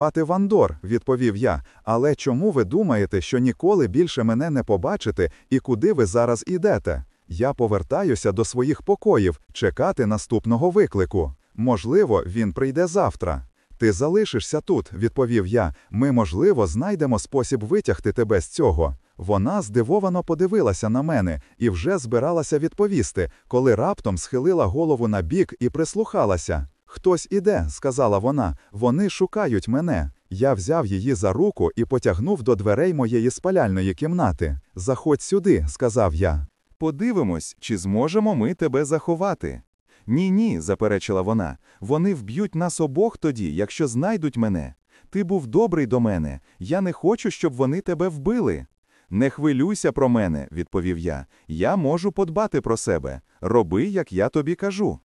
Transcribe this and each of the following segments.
Ати Вандор, відповів я, але чому ви думаєте, що ніколи більше мене не побачите і куди ви зараз ідете? Я повертаюся до своїх покоїв чекати наступного виклику. Можливо, він прийде завтра. Ти залишишся тут, відповів я. Ми, можливо, знайдемо спосіб витягти тебе з цього. Вона здивовано подивилася на мене і вже збиралася відповісти, коли раптом схилила голову на бік і прислухалася. Хтось іде, сказала вона, вони шукають мене. Я взяв її за руку і потягнув до дверей моєї спаляльної кімнати. Заходь сюди, сказав я. Подивимось, чи зможемо ми тебе заховати. Ні, ні, заперечила вона. Вони вб'ють нас обох тоді, якщо знайдуть мене. Ти був добрий до мене. Я не хочу, щоб вони тебе вбили. Не хвилюйся про мене, відповів я. Я можу подбати про себе. Роби, як я тобі кажу.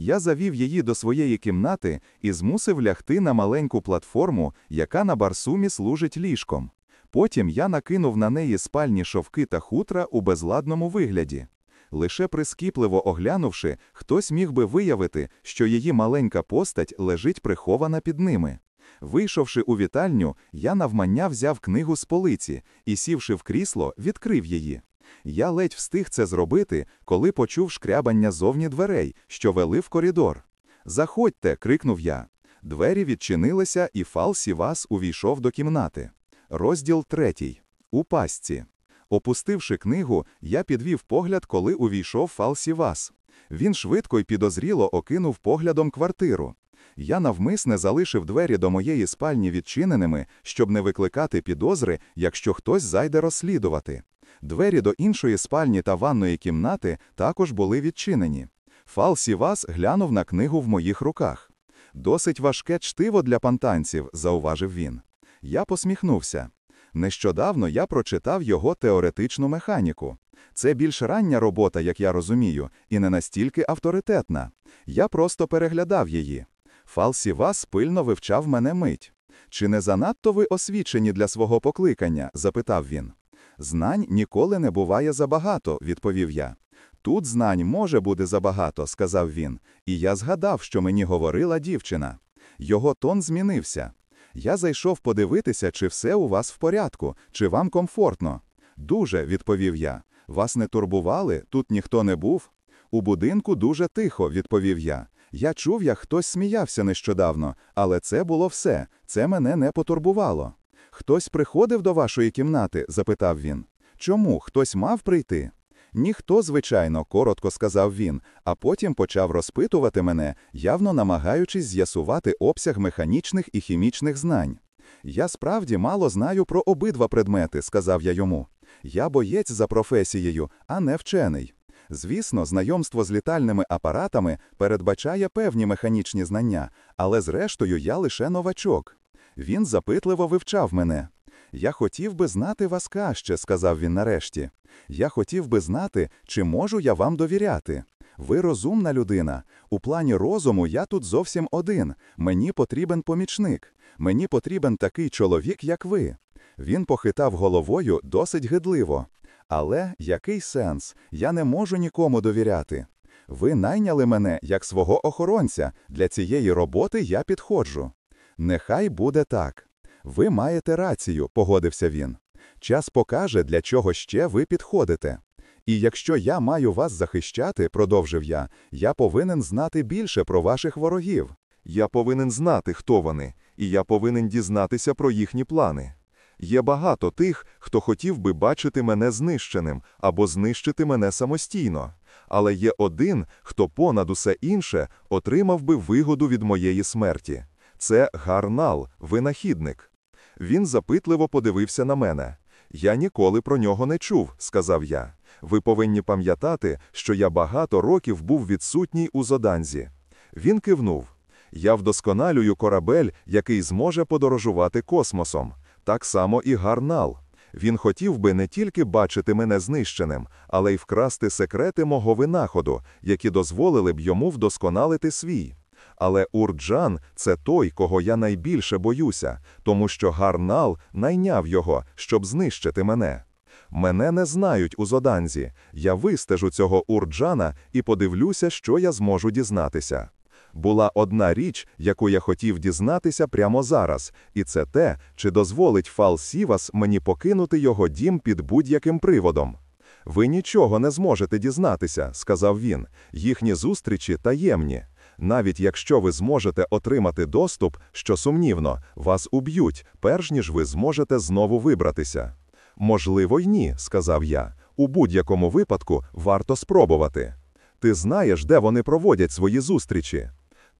Я завів її до своєї кімнати і змусив лягти на маленьку платформу, яка на барсумі служить ліжком. Потім я накинув на неї спальні шовки та хутра у безладному вигляді. Лише прискіпливо оглянувши, хтось міг би виявити, що її маленька постать лежить прихована під ними. Вийшовши у вітальню, я навмання взяв книгу з полиці і, сівши в крісло, відкрив її. Я ледь встиг це зробити, коли почув шкрябання зовні дверей, що вели в коридор. Заходьте, крикнув я. Двері відчинилися, і Фал Сівас увійшов до кімнати. Розділ третій. У пастці. Опустивши книгу, я підвів погляд, коли увійшов Фал Сівас. Він швидко й підозріло окинув поглядом квартиру. Я навмисне залишив двері до моєї спальні відчиненими, щоб не викликати підозри, якщо хтось зайде розслідувати. Двері до іншої спальні та ванної кімнати також були відчинені. Фал Сівас глянув на книгу в моїх руках. Досить важке чтиво для пантанців, зауважив він. Я посміхнувся. Нещодавно я прочитав його теоретичну механіку. Це більш рання робота, як я розумію, і не настільки авторитетна. Я просто переглядав її. Фал Сівас пильно вивчав мене мить. Чи не занадто ви освічені для свого покликання? запитав він. Знань ніколи не буває забагато, відповів я. Тут знань може бути забагато, сказав він, і я згадав, що мені говорила дівчина. Його тон змінився. Я зайшов подивитися, чи все у вас в порядку, чи вам комфортно. Дуже, відповів я. Вас не турбували, тут ніхто не був. У будинку дуже тихо, відповів я. Я чув, як хтось сміявся нещодавно, але це було все, це мене не потурбувало. Хтось приходив до вашої кімнати? запитав він. Чому хтось мав прийти? Ніхто, звичайно, коротко сказав він, а потім почав розпитувати мене, явно намагаючись з'ясувати обсяг механічних і хімічних знань. Я справді мало знаю про обидва предмети, сказав я йому. Я боєць за професією, а не вчений. Звісно, знайомство з літальними апаратами передбачає певні механічні знання, але зрештою я лише новачок. Він запитливо вивчав мене. Я хотів би знати вас краще, сказав він нарешті. Я хотів би знати, чи можу я вам довіряти. Ви розумна людина. У плані розуму я тут зовсім один. Мені потрібен помічник. Мені потрібен такий чоловік, як ви. Він похитав головою досить гидливо. Але який сенс? Я не можу нікому довіряти. Ви найняли мене як свого охоронця. Для цієї роботи я підходжу. Нехай буде так. Ви маєте рацію, погодився він. Час покаже, для чого ще ви підходите. І якщо я маю вас захищати, продовжив я, я повинен знати більше про ваших ворогів. Я повинен знати, хто вони, і я повинен дізнатися про їхні плани. Є багато тих, хто хотів би бачити мене знищеним або знищити мене самостійно, але є один, хто понад усе інше отримав би вигоду від моєї смерті. Це Гарнал, винахідник. Він запитливо подивився на мене. Я ніколи про нього не чув, сказав я. Ви повинні пам'ятати, що я багато років був відсутній у Зоданзі. Він кивнув. Я вдосконалюю корабель, який зможе подорожувати космосом. Так само і Гарнал. Він хотів би не тільки бачити мене знищеним, але й вкрасти секрети мого винаходу, які дозволили б йому вдосконалити свій. Але Урджан це той, кого я найбільше боюся, тому що Гарнал найняв його, щоб знищити мене. Мене не знають у Зоданзі. Я вистежу цього Урджана і подивлюся, що я зможу дізнатися. Була одна річ, яку я хотів дізнатися прямо зараз, і це те, чи дозволить Фал Сівас мені покинути його дім під будь-яким приводом. Ви нічого не зможете дізнатися, сказав він. Їхні зустрічі таємні. Навіть якщо ви зможете отримати доступ, що сумнівно, вас уб'ють, перш ніж ви зможете знову вибратися. Можливо, й ні, сказав я. У будь-якому випадку варто спробувати. Ти знаєш, де вони проводять свої зустрічі?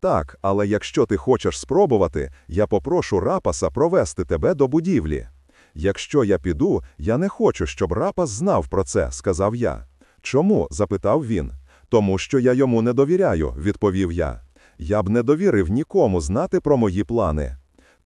Так, але якщо ти хочеш спробувати, я попрошу рапаса провести тебе до будівлі. Якщо я піду, я не хочу, щоб рапас знав про це, сказав я. Чому? запитав він. Тому що я йому не довіряю, відповів я. Я б не довірив нікому знати про мої плани.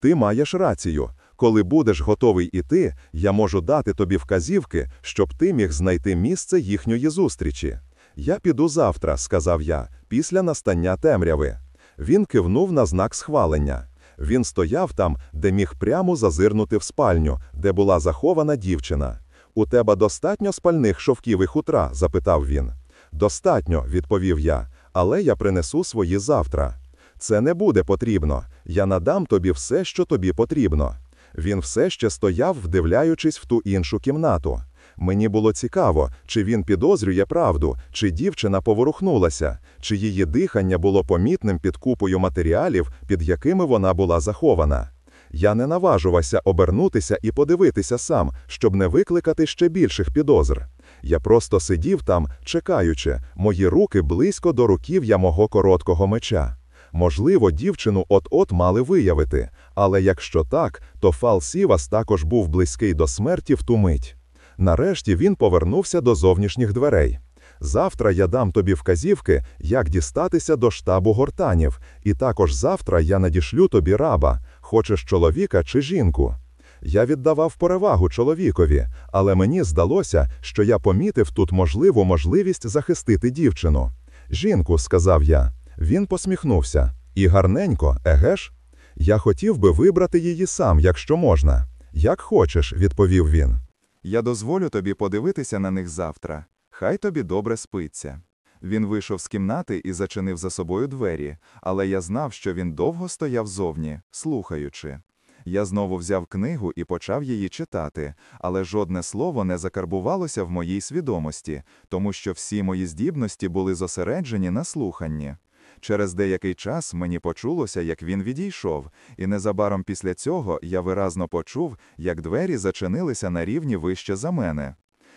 Ти маєш рацію. Коли будеш готовий іти, я можу дати тобі вказівки, щоб ти міг знайти місце їхньої зустрічі. Я піду завтра, сказав я, після настання темряви. Він кивнув на знак схвалення. Він стояв там, де міг прямо зазирнути в спальню, де була захована дівчина. У тебе достатньо спальних шовків і хутра? запитав він. Достатньо, відповів я, але я принесу свої завтра. Це не буде потрібно. Я надам тобі все, що тобі потрібно. Він все ще стояв, вдивляючись в ту іншу кімнату. Мені було цікаво, чи він підозрює правду, чи дівчина поворухнулася, чи її дихання було помітним під купою матеріалів, під якими вона була захована. Я не наважувався обернутися і подивитися сам, щоб не викликати ще більших підозр. Я просто сидів там, чекаючи, мої руки близько до руків'я мого короткого меча. Можливо, дівчину от-от мали виявити, але якщо так, то Фал Сівас також був близький до смерті в ту мить. Нарешті він повернувся до зовнішніх дверей. Завтра я дам тобі вказівки, як дістатися до штабу гортанів, і також завтра я надішлю тобі раба, хочеш чоловіка чи жінку. Я віддавав перевагу чоловікові, але мені здалося, що я помітив тут можливу можливість захистити дівчину. Жінку, сказав я. Він посміхнувся. І гарненько, еге ж? Я хотів би вибрати її сам, якщо можна. Як хочеш, відповів він. Я дозволю тобі подивитися на них завтра. Хай тобі добре спиться. Він вийшов з кімнати і зачинив за собою двері, але я знав, що він довго стояв зовні, слухаючи. Я знову взяв книгу і почав її читати, але жодне слово не закарбувалося в моїй свідомості, тому що всі мої здібності були зосереджені на слуханні. Через деякий час мені почулося, як він відійшов, і незабаром після цього я виразно почув, як двері зачинилися на рівні вище за мене.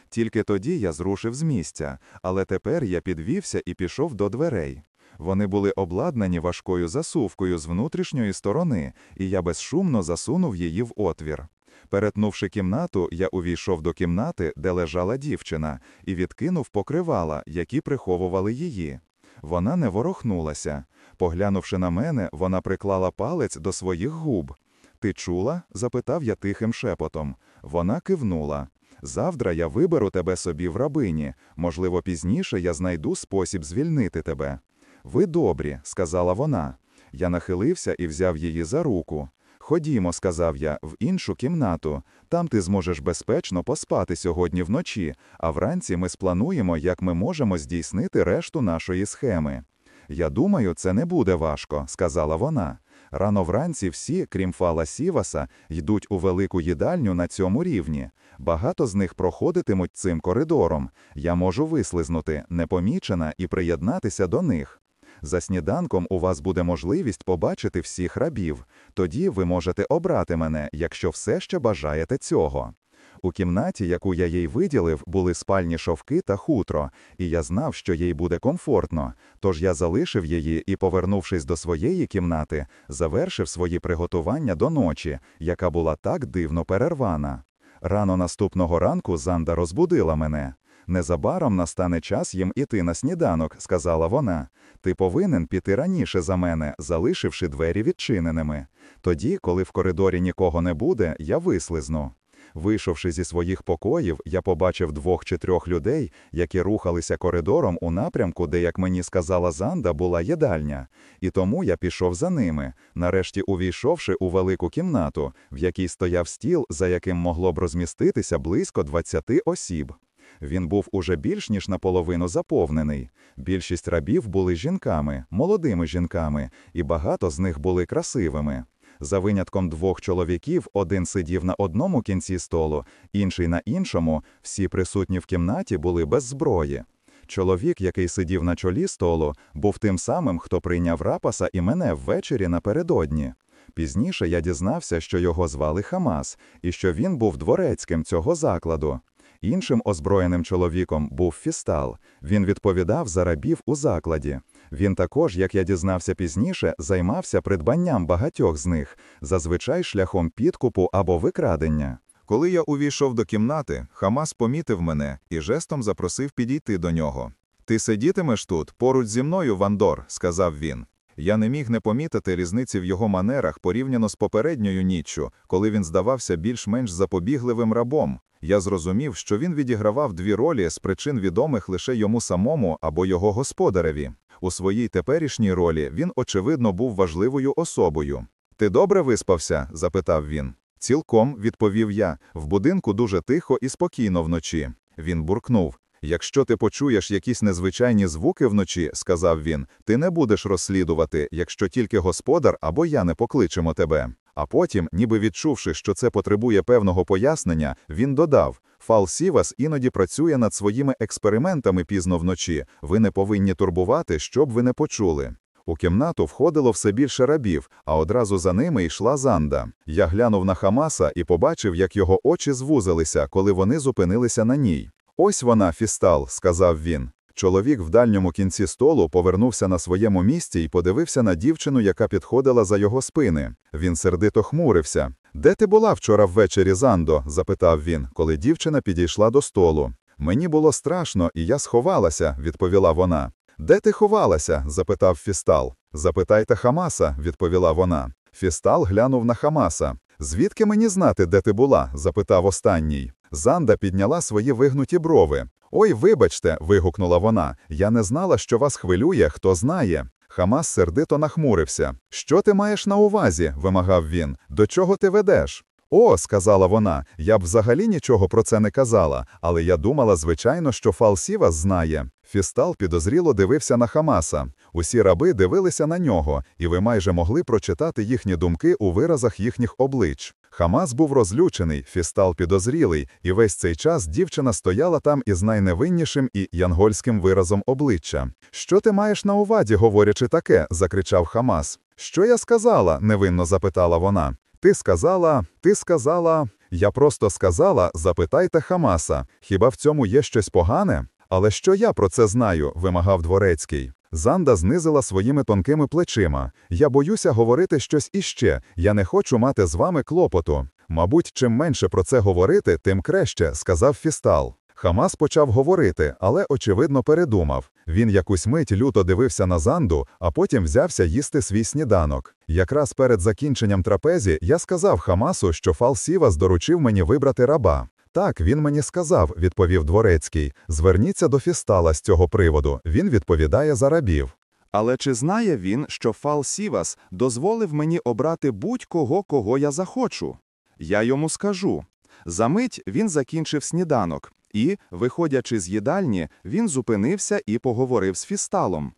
Тільки тоді я зрушив з місця, але тепер я підвівся і пішов до дверей. Вони були обладнані важкою засувкою з внутрішньої сторони, і я безшумно засунув її в отвір. Перетнувши кімнату, я увійшов до кімнати, де лежала дівчина, і відкинув покривала, які приховували її. Вона не ворохнулася. Поглянувши на мене, вона приклала палець до своїх губ. Ти чула? запитав я тихим шепотом. Вона кивнула. Завтра я виберу тебе собі в рабині. Можливо, пізніше я знайду спосіб звільнити тебе. Ви добрі, сказала вона. Я нахилився і взяв її за руку. Ходімо, сказав я, в іншу кімнату. Там ти зможеш безпечно поспати сьогодні вночі, а вранці ми сплануємо, як ми можемо здійснити решту нашої схеми. Я думаю, це не буде важко, сказала вона. Рано вранці всі, крім Фала Сіваса, йдуть у велику їдальню на цьому рівні. Багато з них проходитимуть цим коридором. Я можу вислизнути, непомічена, і приєднатися до них. За сніданком у вас буде можливість побачити всіх рабів. Тоді ви можете обрати мене, якщо все ще бажаєте цього. У кімнаті, яку я їй виділив, були спальні шовки та хутро, і я знав, що їй буде комфортно. Тож я залишив її і, повернувшись до своєї кімнати, завершив свої приготування до ночі, яка була так дивно перервана. Рано наступного ранку Занда розбудила мене. Незабаром настане час їм іти на сніданок, сказала вона. Ти повинен піти раніше за мене, залишивши двері відчиненими. Тоді, коли в коридорі нікого не буде, я вислизну. Вийшовши зі своїх покоїв, я побачив двох чи трьох людей, які рухалися коридором у напрямку, де, як мені сказала Занда, була їдальня. І тому я пішов за ними, нарешті увійшовши у велику кімнату, в якій стояв стіл, за яким могло б розміститися близько 20 осіб. Він був уже більш ніж наполовину заповнений. Більшість рабів були жінками, молодими жінками, і багато з них були красивими. За винятком двох чоловіків, один сидів на одному кінці столу, інший на іншому, всі присутні в кімнаті були без зброї. Чоловік, який сидів на чолі столу, був тим самим, хто прийняв рапаса і мене ввечері напередодні. Пізніше я дізнався, що його звали Хамас, і що він був дворецьким цього закладу. Іншим озброєним чоловіком був Фістал. Він відповідав за рабів у закладі. Він також, як я дізнався пізніше, займався придбанням багатьох з них, зазвичай шляхом підкупу або викрадення. Коли я увійшов до кімнати, Хамас помітив мене і жестом запросив підійти до нього. Ти сидітимеш тут, поруч зі мною, Вандор, сказав він. Я не міг не помітити різниці в його манерах порівняно з попередньою ніччю, коли він здавався більш-менш запобігливим рабом. Я зрозумів, що він відігравав дві ролі з причин відомих лише йому самому або його господареві. У своїй теперішній ролі він, очевидно, був важливою особою. Ти добре виспався? запитав він. Цілком, відповів я, в будинку дуже тихо і спокійно вночі. Він буркнув. Якщо ти почуєш якісь незвичайні звуки вночі, сказав він, ти не будеш розслідувати, якщо тільки господар або я не покличемо тебе. А потім, ніби відчувши, що це потребує певного пояснення, він додав: Фал Сівас іноді працює над своїми експериментами пізно вночі. Ви не повинні турбувати, щоб ви не почули. У кімнату входило все більше рабів, а одразу за ними йшла занда. Я глянув на Хамаса і побачив, як його очі звузилися, коли вони зупинилися на ній. Ось вона, фістал, сказав він. Чоловік в дальньому кінці столу повернувся на своєму місці і подивився на дівчину, яка підходила за його спини. Він сердито хмурився. Де ти була вчора ввечері, Зандо? запитав він, коли дівчина підійшла до столу. Мені було страшно, і я сховалася, відповіла вона. Де ти ховалася? запитав Фістал. Запитайте Хамаса, відповіла вона. Фістал глянув на Хамаса. Звідки мені знати, де ти була? запитав останній. Занда підняла свої вигнуті брови. Ой, вибачте, вигукнула вона. Я не знала, що вас хвилює, хто знає. Хамас сердито нахмурився. Що ти маєш на увазі? вимагав він. До чого ти ведеш? О, сказала вона, я б взагалі нічого про це не казала, але я думала, звичайно, що Фалсі вас знає. Фістал підозріло дивився на Хамаса. Усі раби дивилися на нього, і ви майже могли прочитати їхні думки у виразах їхніх облич. Хамас був розлючений, Фістал підозрілий, і весь цей час дівчина стояла там із найневиннішим і янгольським виразом обличчя. Що ти маєш на увазі, говорячи таке? закричав Хамас. Що я сказала? невинно запитала вона. Ти сказала, ти сказала. Я просто сказала, запитайте Хамаса. Хіба в цьому є щось погане? Але що я про це знаю? вимагав дворецький. Занда знизила своїми тонкими плечима. Я боюся говорити щось іще. Я не хочу мати з вами клопоту. Мабуть, чим менше про це говорити, тим краще, сказав Фістал. Хамас почав говорити, але, очевидно, передумав. Він якусь мить люто дивився на Занду, а потім взявся їсти свій сніданок. Якраз перед закінченням трапезі я сказав Хамасу, що Фал Сівас доручив мені вибрати раба. Так, він мені сказав, відповів дворецький. Зверніться до Фістала з цього приводу. Він відповідає за рабів. Але чи знає він, що Фал Сівас дозволив мені обрати будь-кого, кого я захочу? Я йому скажу. Замить він закінчив сніданок, і, виходячи з їдальні, він зупинився і поговорив з Фісталом.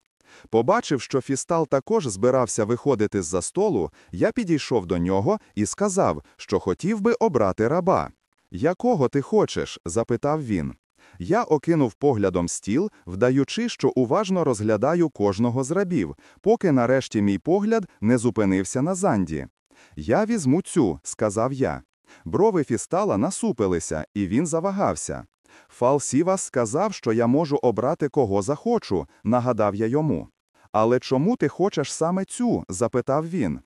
Побачив, що Фістал також збирався виходити з-за столу, я підійшов до нього і сказав, що хотів би обрати раба. Якого ти хочеш? запитав він. Я окинув поглядом стіл, вдаючи, що уважно розглядаю кожного з рабів, поки нарешті мій погляд не зупинився на занді. Я візьму цю, сказав я. Брови Фістала насупилися, і він завагався. Фал Сівас сказав, що я можу обрати кого захочу, нагадав я йому. Але чому ти хочеш саме цю? запитав він.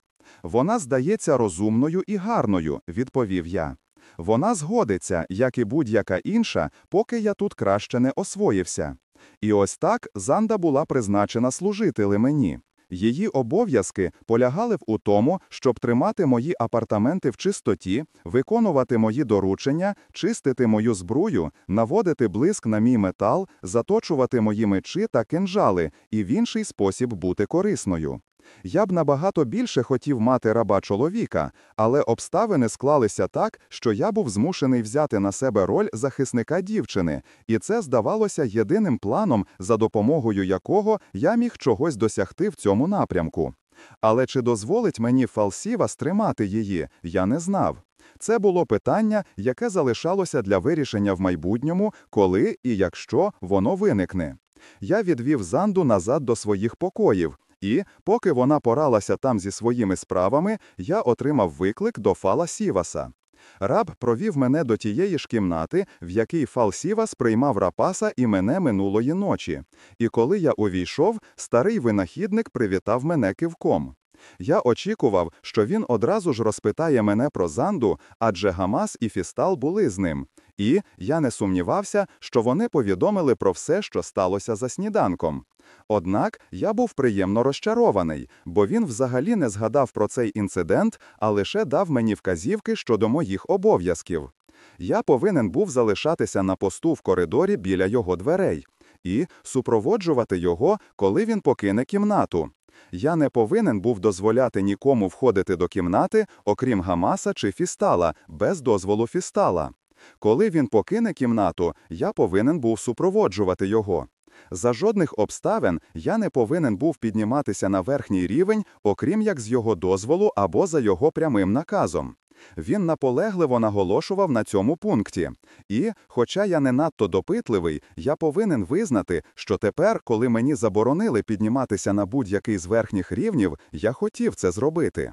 Вона здається розумною і гарною, відповів я. Вона згодиться, як і будь-яка інша, поки я тут краще не освоївся. І ось так Занда була призначена служителем мені. Її обов'язки полягали в у тому, щоб тримати мої апартаменти в чистоті, виконувати мої доручення, чистити мою збрую, наводити блиск на мій метал, заточувати мої мечі та кинжали і в інший спосіб бути корисною. Я б набагато більше хотів мати раба чоловіка, але обставини склалися так, що я був змушений взяти на себе роль захисника дівчини, і це здавалося єдиним планом, за допомогою якого я міг чогось досягти в цьому напрямку. Але чи дозволить мені Фалсіва стримати її, я не знав. Це було питання, яке залишалося для вирішення в майбутньому, коли і якщо воно виникне. Я відвів Занду назад до своїх покоїв, і, поки вона поралася там зі своїми справами, я отримав виклик до Фала Сіваса. Раб провів мене до тієї ж кімнати, в якій Фал Сівас приймав рапаса і мене минулої ночі. І коли я увійшов, старий винахідник привітав мене кивком. Я очікував, що він одразу ж розпитає мене про Занду, адже Гамас і Фістал були з ним. І я не сумнівався, що вони повідомили про все, що сталося за сніданком. Однак я був приємно розчарований, бо він взагалі не згадав про цей інцидент, а лише дав мені вказівки щодо моїх обов'язків. Я повинен був залишатися на посту в коридорі біля його дверей і супроводжувати його, коли він покине кімнату. Я не повинен був дозволяти нікому входити до кімнати, окрім Гамаса чи Фістала, без дозволу Фістала. Коли він покине кімнату, я повинен був супроводжувати його. За жодних обставин я не повинен був підніматися на верхній рівень, окрім як з його дозволу або за його прямим наказом. Він наполегливо наголошував на цьому пункті. І, хоча я не надто допитливий, я повинен визнати, що тепер, коли мені заборонили підніматися на будь-який з верхніх рівнів, я хотів це зробити.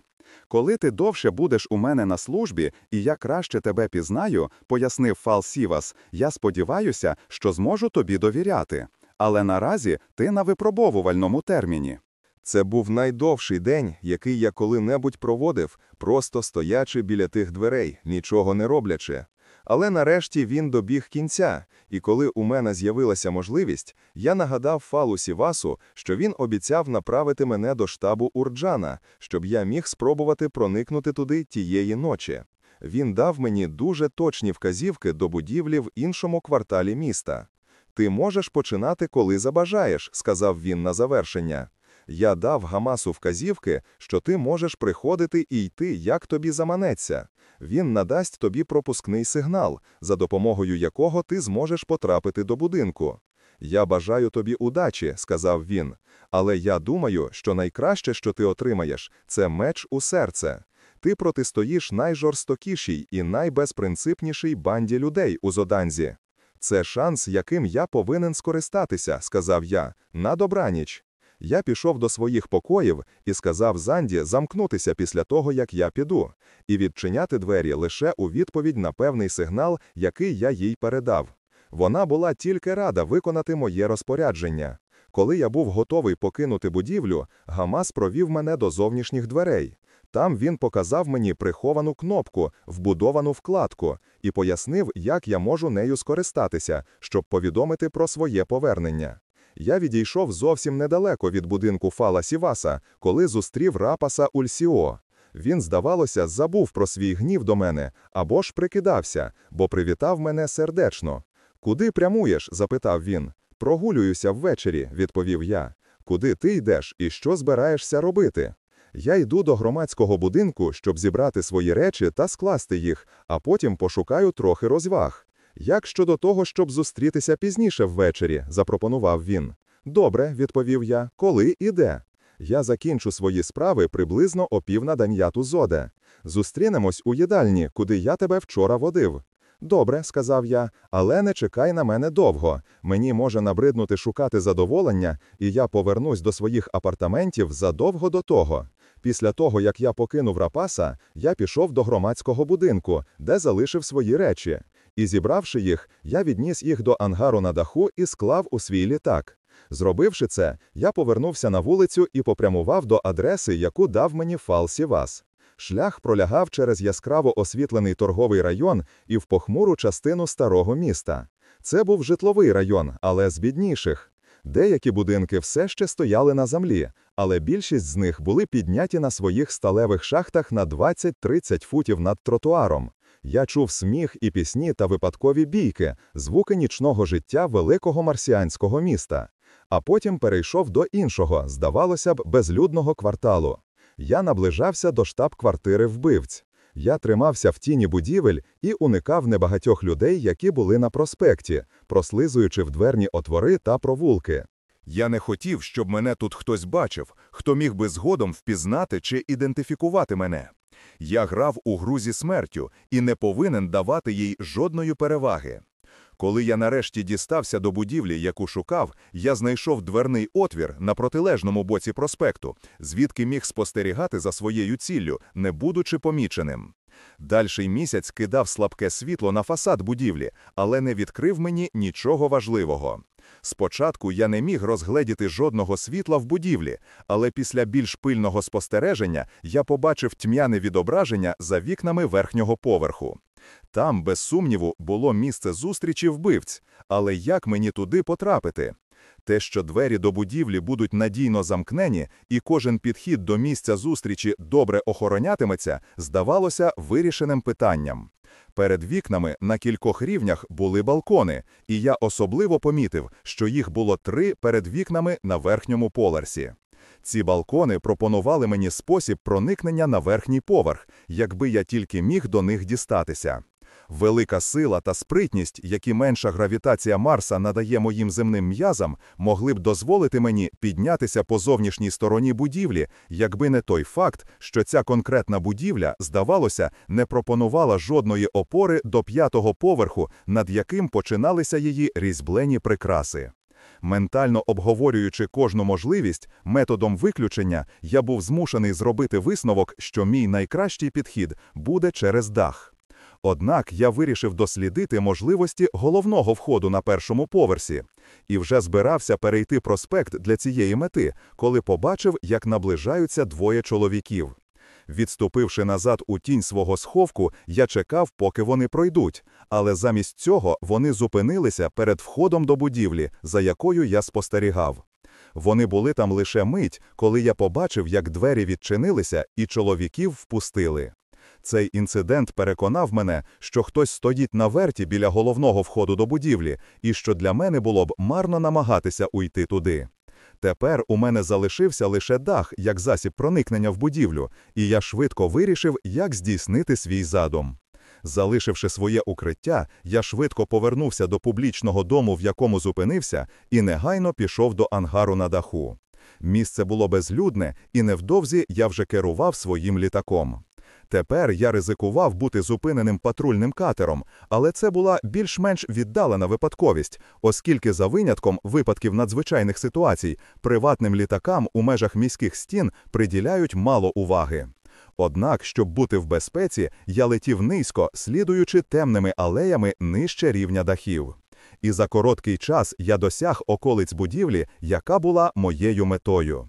Коли ти довше будеш у мене на службі, і я краще тебе пізнаю, пояснив Фал Сівас, я сподіваюся, що зможу тобі довіряти. Але наразі ти на випробовувальному терміні. Це був найдовший день, який я коли-небудь проводив, просто стоячи біля тих дверей, нічого не роблячи. Але нарешті він добіг кінця, і коли у мене з'явилася можливість, я нагадав Фалу Сівасу, що він обіцяв направити мене до штабу Урджана, щоб я міг спробувати проникнути туди тієї ночі. Він дав мені дуже точні вказівки до будівлі в іншому кварталі міста. Ти можеш починати, коли забажаєш, сказав він на завершення. Я дав Гамасу вказівки, що ти можеш приходити і йти, як тобі заманеться. Він надасть тобі пропускний сигнал, за допомогою якого ти зможеш потрапити до будинку. Я бажаю тобі удачі, сказав він, але я думаю, що найкраще, що ти отримаєш, це меч у серце. Ти протистоїш найжорстокішій і найбезпринципнішій банді людей у Зоданзі. Це шанс, яким я повинен скористатися, сказав я, на добраніч. Я пішов до своїх покоїв і сказав Занді замкнутися після того, як я піду, і відчиняти двері лише у відповідь на певний сигнал, який я їй передав. Вона була тільки рада виконати моє розпорядження. Коли я був готовий покинути будівлю, Гамас провів мене до зовнішніх дверей. Там він показав мені приховану кнопку, вбудовану вкладку, і пояснив, як я можу нею скористатися, щоб повідомити про своє повернення. Я відійшов зовсім недалеко від будинку Фала Сіваса, коли зустрів рапаса Ульсіо. Він, здавалося, забув про свій гнів до мене або ж прикидався, бо привітав мене сердечно. Куди прямуєш? запитав він. Прогулююся ввечері, відповів я. Куди ти йдеш і що збираєшся робити? Я йду до громадського будинку, щоб зібрати свої речі та скласти їх, а потім пошукаю трохи розваг. Як щодо того, щоб зустрітися пізніше ввечері, запропонував він. Добре, відповів я, коли і де? Я закінчу свої справи приблизно о пів на даньяту зоде. Зустрінемось у їдальні, куди я тебе вчора водив. Добре, сказав я, але не чекай на мене довго. Мені може набриднути шукати задоволення, і я повернусь до своїх апартаментів задовго до того. Після того, як я покинув рапаса, я пішов до громадського будинку, де залишив свої речі. І зібравши їх, я відніс їх до ангару на даху і склав у свій літак. Зробивши це, я повернувся на вулицю і попрямував до адреси, яку дав мені Фал Сівас. Шлях пролягав через яскраво освітлений торговий район і в похмуру частину старого міста. Це був житловий район, але з бідніших. Деякі будинки все ще стояли на землі, але більшість з них були підняті на своїх сталевих шахтах на 20-30 футів над тротуаром. Я чув сміх і пісні та випадкові бійки, звуки нічного життя великого марсіанського міста. А потім перейшов до іншого, здавалося б, безлюдного кварталу. Я наближався до штаб-квартири вбивць. Я тримався в тіні будівель і уникав небагатьох людей, які були на проспекті, прослизуючи в дверні отвори та провулки. Я не хотів, щоб мене тут хтось бачив, хто міг би згодом впізнати чи ідентифікувати мене. Я грав у гру зі смертю і не повинен давати їй жодної переваги. Коли я нарешті дістався до будівлі, яку шукав, я знайшов дверний отвір на протилежному боці проспекту, звідки міг спостерігати за своєю ціллю, не будучи поміченим. Дальший місяць кидав слабке світло на фасад будівлі, але не відкрив мені нічого важливого. Спочатку я не міг розгледіти жодного світла в будівлі, але після більш пильного спостереження я побачив тьмяне відображення за вікнами верхнього поверху. Там, без сумніву, було місце зустрічі вбивць, але як мені туди потрапити? Те, що двері до будівлі будуть надійно замкнені, і кожен підхід до місця зустрічі добре охоронятиметься, здавалося вирішеним питанням. Перед вікнами на кількох рівнях були балкони, і я особливо помітив, що їх було три перед вікнами на верхньому поверсі. Ці балкони пропонували мені спосіб проникнення на верхній поверх, якби я тільки міг до них дістатися. Велика сила та спритність, які менша гравітація Марса надає моїм земним м'язам, могли б дозволити мені піднятися по зовнішній стороні будівлі, якби не той факт, що ця конкретна будівля, здавалося, не пропонувала жодної опори до п'ятого поверху, над яким починалися її різьблені прикраси. Ментально обговорюючи кожну можливість, методом виключення, я був змушений зробити висновок, що мій найкращий підхід буде через дах. Однак я вирішив дослідити можливості головного входу на першому поверсі і вже збирався перейти проспект для цієї мети, коли побачив, як наближаються двоє чоловіків. Відступивши назад у тінь свого сховку, я чекав, поки вони пройдуть, але замість цього вони зупинилися перед входом до будівлі, за якою я спостерігав. Вони були там лише мить, коли я побачив, як двері відчинилися і чоловіків впустили. Цей інцидент переконав мене, що хтось стоїть на верті біля головного входу до будівлі, і що для мене було б марно намагатися уйти туди. Тепер у мене залишився лише дах як засіб проникнення в будівлю, і я швидко вирішив, як здійснити свій задум. Залишивши своє укриття, я швидко повернувся до публічного дому, в якому зупинився, і негайно пішов до ангару на даху. Місце було безлюдне, і невдовзі я вже керував своїм літаком. Тепер я ризикував бути зупиненим патрульним катером, але це була більш-менш віддалена випадковість, оскільки за винятком випадків надзвичайних ситуацій приватним літакам у межах міських стін приділяють мало уваги. Однак, щоб бути в безпеці, я летів низько, слідуючи темними алеями нижче рівня дахів. І за короткий час я досяг околиць будівлі, яка була моєю метою.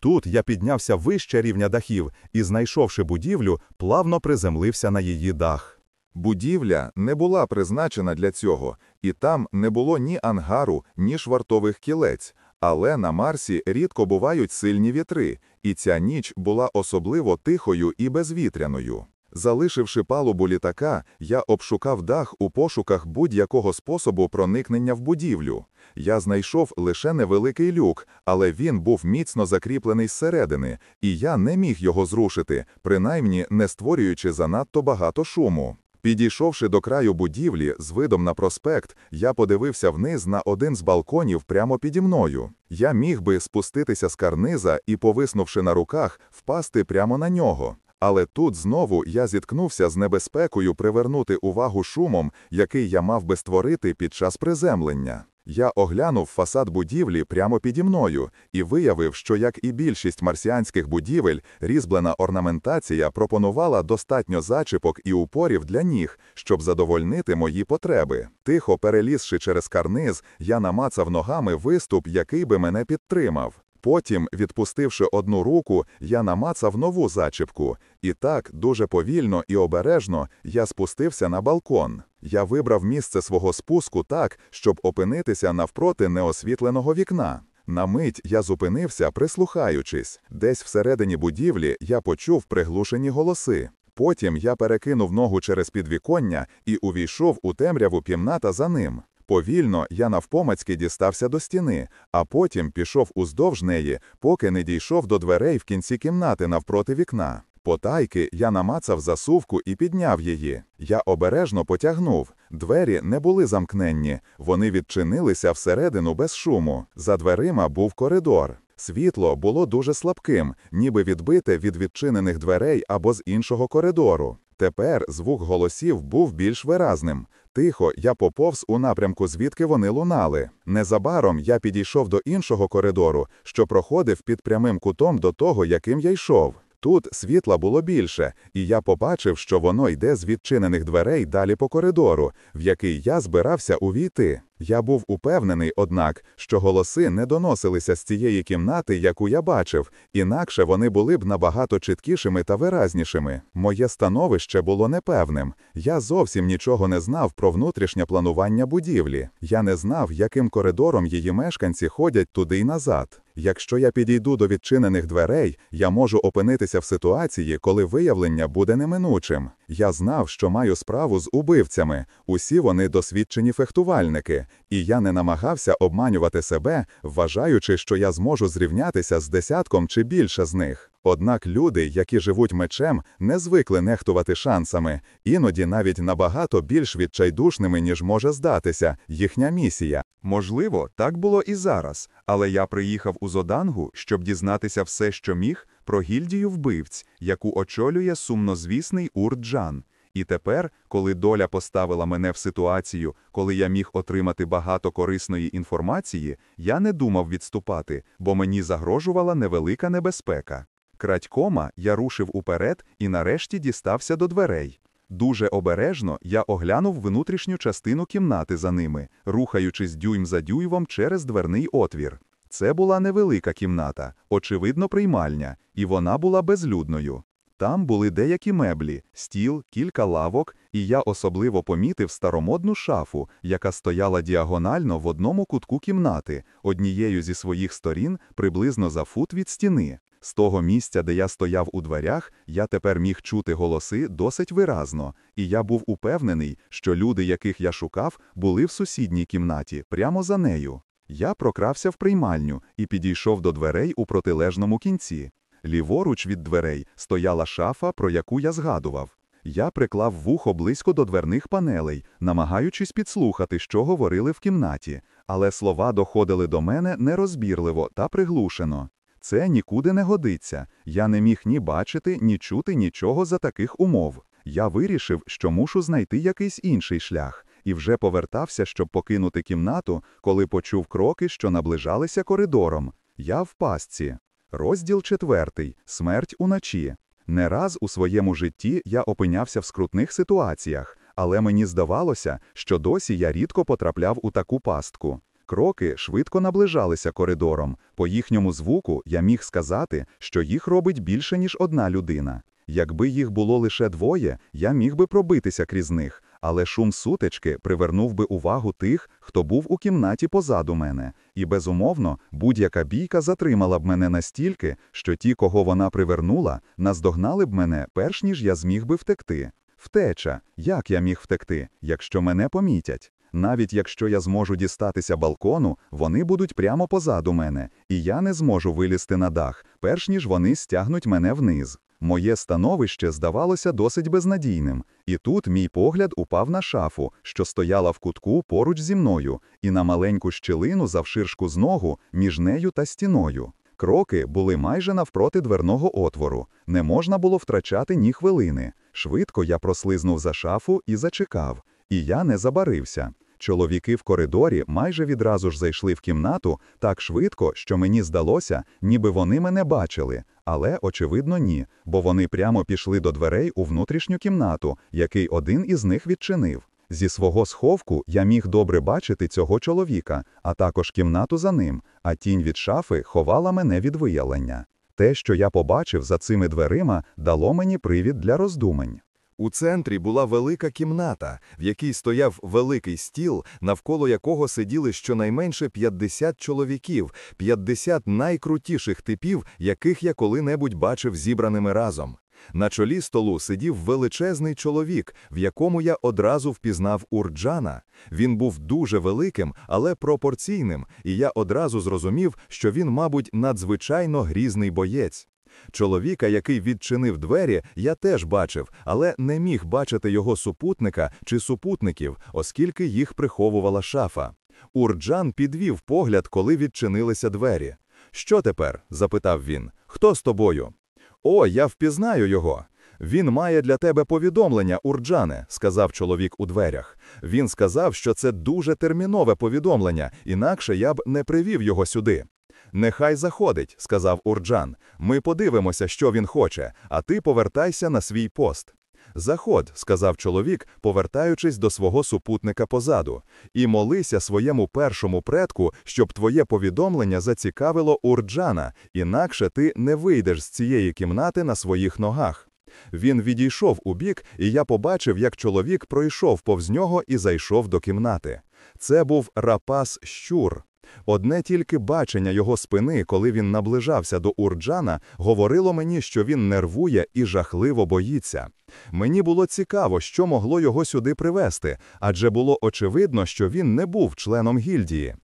Тут я піднявся вище рівня дахів і, знайшовши будівлю, плавно приземлився на її дах. Будівля не була призначена для цього, і там не було ні ангару, ні швартових кілець. Але на Марсі рідко бувають сильні вітри, і ця ніч була особливо тихою і безвітряною. Залишивши палубу літака, я обшукав дах у пошуках будь-якого способу проникнення в будівлю. Я знайшов лише невеликий люк, але він був міцно закріплений зсередини, і я не міг його зрушити, принаймні не створюючи занадто багато шуму. Підійшовши до краю будівлі з видом на проспект, я подивився вниз на один з балконів прямо піді мною. Я міг би спуститися з карниза і, повиснувши на руках, впасти прямо на нього. Але тут знову я зіткнувся з небезпекою привернути увагу шумом, який я мав би створити під час приземлення. Я оглянув фасад будівлі прямо піді мною і виявив, що, як і більшість марсіанських будівель, різьблена орнаментація пропонувала достатньо зачіпок і упорів для ніг, щоб задовольнити мої потреби. Тихо перелізши через карниз, я намацав ногами виступ, який би мене підтримав. Потім, відпустивши одну руку, я намацав нову зачіпку, і так, дуже повільно і обережно, я спустився на балкон. Я вибрав місце свого спуску так, щоб опинитися навпроти неосвітленого вікна. На мить я зупинився, прислухаючись. Десь всередині будівлі я почув приглушені голоси. Потім я перекинув ногу через підвіконня і увійшов у темряву кімната за ним. Повільно я навпомацьки дістався до стіни, а потім пішов уздовж неї, поки не дійшов до дверей в кінці кімнати навпроти вікна. Потайки я намацав засувку і підняв її. Я обережно потягнув. Двері не були замкненні, вони відчинилися всередину без шуму. За дверима був коридор. Світло було дуже слабким, ніби відбите від відчинених дверей або з іншого коридору. Тепер звук голосів був більш виразним. Тихо, я поповз у напрямку, звідки вони лунали. Незабаром я підійшов до іншого коридору, що проходив під прямим кутом до того, яким я йшов. Тут світла було більше, і я побачив, що воно йде з відчинених дверей далі по коридору, в який я збирався увійти. Я був упевнений, однак, що голоси не доносилися з цієї кімнати, яку я бачив, інакше вони були б набагато чіткішими та виразнішими. Моє становище було непевним. Я зовсім нічого не знав про внутрішнє планування будівлі. Я не знав, яким коридором її мешканці ходять туди й назад. Якщо я підійду до відчинених дверей, я можу опинитися в ситуації, коли виявлення буде неминучим. Я знав, що маю справу з убивцями. Усі вони досвідчені фехтувальники, і я не намагався обманювати себе, вважаючи, що я зможу зрівнятися з десятком чи більше з них. Однак люди, які живуть мечем, не звикли нехтувати шансами, іноді навіть набагато більш відчайдушними, ніж може здатися, їхня місія. Можливо, так було і зараз, але я приїхав у Зодангу, щоб дізнатися все, що міг, про гільдію вбивць, яку очолює сумнозвісний Урджан. І тепер, коли доля поставила мене в ситуацію, коли я міг отримати багато корисної інформації, я не думав відступати, бо мені загрожувала невелика небезпека. Крадькома я рушив уперед і нарешті дістався до дверей. Дуже обережно я оглянув внутрішню частину кімнати за ними, рухаючись дюйм за дюймом через дверний отвір. Це була невелика кімната, очевидно, приймальня, і вона була безлюдною. Там були деякі меблі, стіл, кілька лавок, і я особливо помітив старомодну шафу, яка стояла діагонально в одному кутку кімнати, однією зі своїх сторін приблизно за фут від стіни. З того місця, де я стояв у дверях, я тепер міг чути голоси досить виразно, і я був упевнений, що люди, яких я шукав, були в сусідній кімнаті, прямо за нею. Я прокрався в приймальню і підійшов до дверей у протилежному кінці. Ліворуч від дверей стояла шафа, про яку я згадував. Я приклав вухо близько до дверних панелей, намагаючись підслухати, що говорили в кімнаті, але слова доходили до мене нерозбірливо та приглушено. Це нікуди не годиться. Я не міг ні бачити, ні чути нічого за таких умов. Я вирішив, що мушу знайти якийсь інший шлях, і вже повертався, щоб покинути кімнату, коли почув кроки, що наближалися коридором. Я в пастці. Розділ четвертий. Смерть уночі. Не раз у своєму житті я опинявся в скрутних ситуаціях, але мені здавалося, що досі я рідко потрапляв у таку пастку. Кроки швидко наближалися коридором. По їхньому звуку я міг сказати, що їх робить більше, ніж одна людина. Якби їх було лише двоє, я міг би пробитися крізь них, але шум сутички привернув би увагу тих, хто був у кімнаті позаду мене, і, безумовно, будь-яка бійка затримала б мене настільки, що ті, кого вона привернула, наздогнали б мене, перш ніж я зміг би втекти. Втеча, як я міг втекти, якщо мене помітять? Навіть якщо я зможу дістатися балкону, вони будуть прямо позаду мене, і я не зможу вилізти на дах, перш ніж вони стягнуть мене вниз. Моє становище здавалося досить безнадійним, і тут мій погляд упав на шафу, що стояла в кутку поруч зі мною, і на маленьку щілину завширшку з ногу між нею та стіною. Кроки були майже навпроти дверного отвору. Не можна було втрачати ні хвилини. Швидко я прослизнув за шафу і зачекав. І я не забарився. Чоловіки в коридорі майже відразу ж зайшли в кімнату так швидко, що мені здалося, ніби вони мене бачили. Але, очевидно, ні, бо вони прямо пішли до дверей у внутрішню кімнату, який один із них відчинив. Зі свого сховку я міг добре бачити цього чоловіка, а також кімнату за ним, а тінь від шафи ховала мене від виявлення. Те, що я побачив за цими дверима, дало мені привід для роздумань. У центрі була велика кімната, в якій стояв великий стіл, навколо якого сиділи щонайменше 50 чоловіків, 50 найкрутіших типів, яких я коли-небудь бачив зібраними разом. На чолі столу сидів величезний чоловік, в якому я одразу впізнав Урджана. Він був дуже великим, але пропорційним, і я одразу зрозумів, що він, мабуть, надзвичайно грізний боєць. Чоловіка, який відчинив двері, я теж бачив, але не міг бачити його супутника чи супутників, оскільки їх приховувала шафа. Урджан підвів погляд, коли відчинилися двері. Що тепер? запитав він. Хто з тобою? О, я впізнаю його. Він має для тебе повідомлення, Урджане, сказав чоловік у дверях. Він сказав, що це дуже термінове повідомлення, інакше я б не привів його сюди. Нехай заходить, сказав Урджан. Ми подивимося, що він хоче, а ти повертайся на свій пост. Заход, сказав чоловік, повертаючись до свого супутника позаду, і молися своєму першому предку, щоб твоє повідомлення зацікавило Урджана, інакше ти не вийдеш з цієї кімнати на своїх ногах. Він відійшов у бік, і я побачив, як чоловік пройшов повз нього і зайшов до кімнати. Це був рапас щур. Одне тільки бачення його спини, коли він наближався до Урджана, говорило мені, що він нервує і жахливо боїться. Мені було цікаво, що могло його сюди привести, адже було очевидно, що він не був членом гільдії.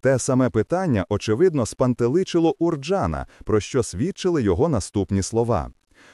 Те саме питання, очевидно, спантеличило Урджана, про що свідчили його наступні слова.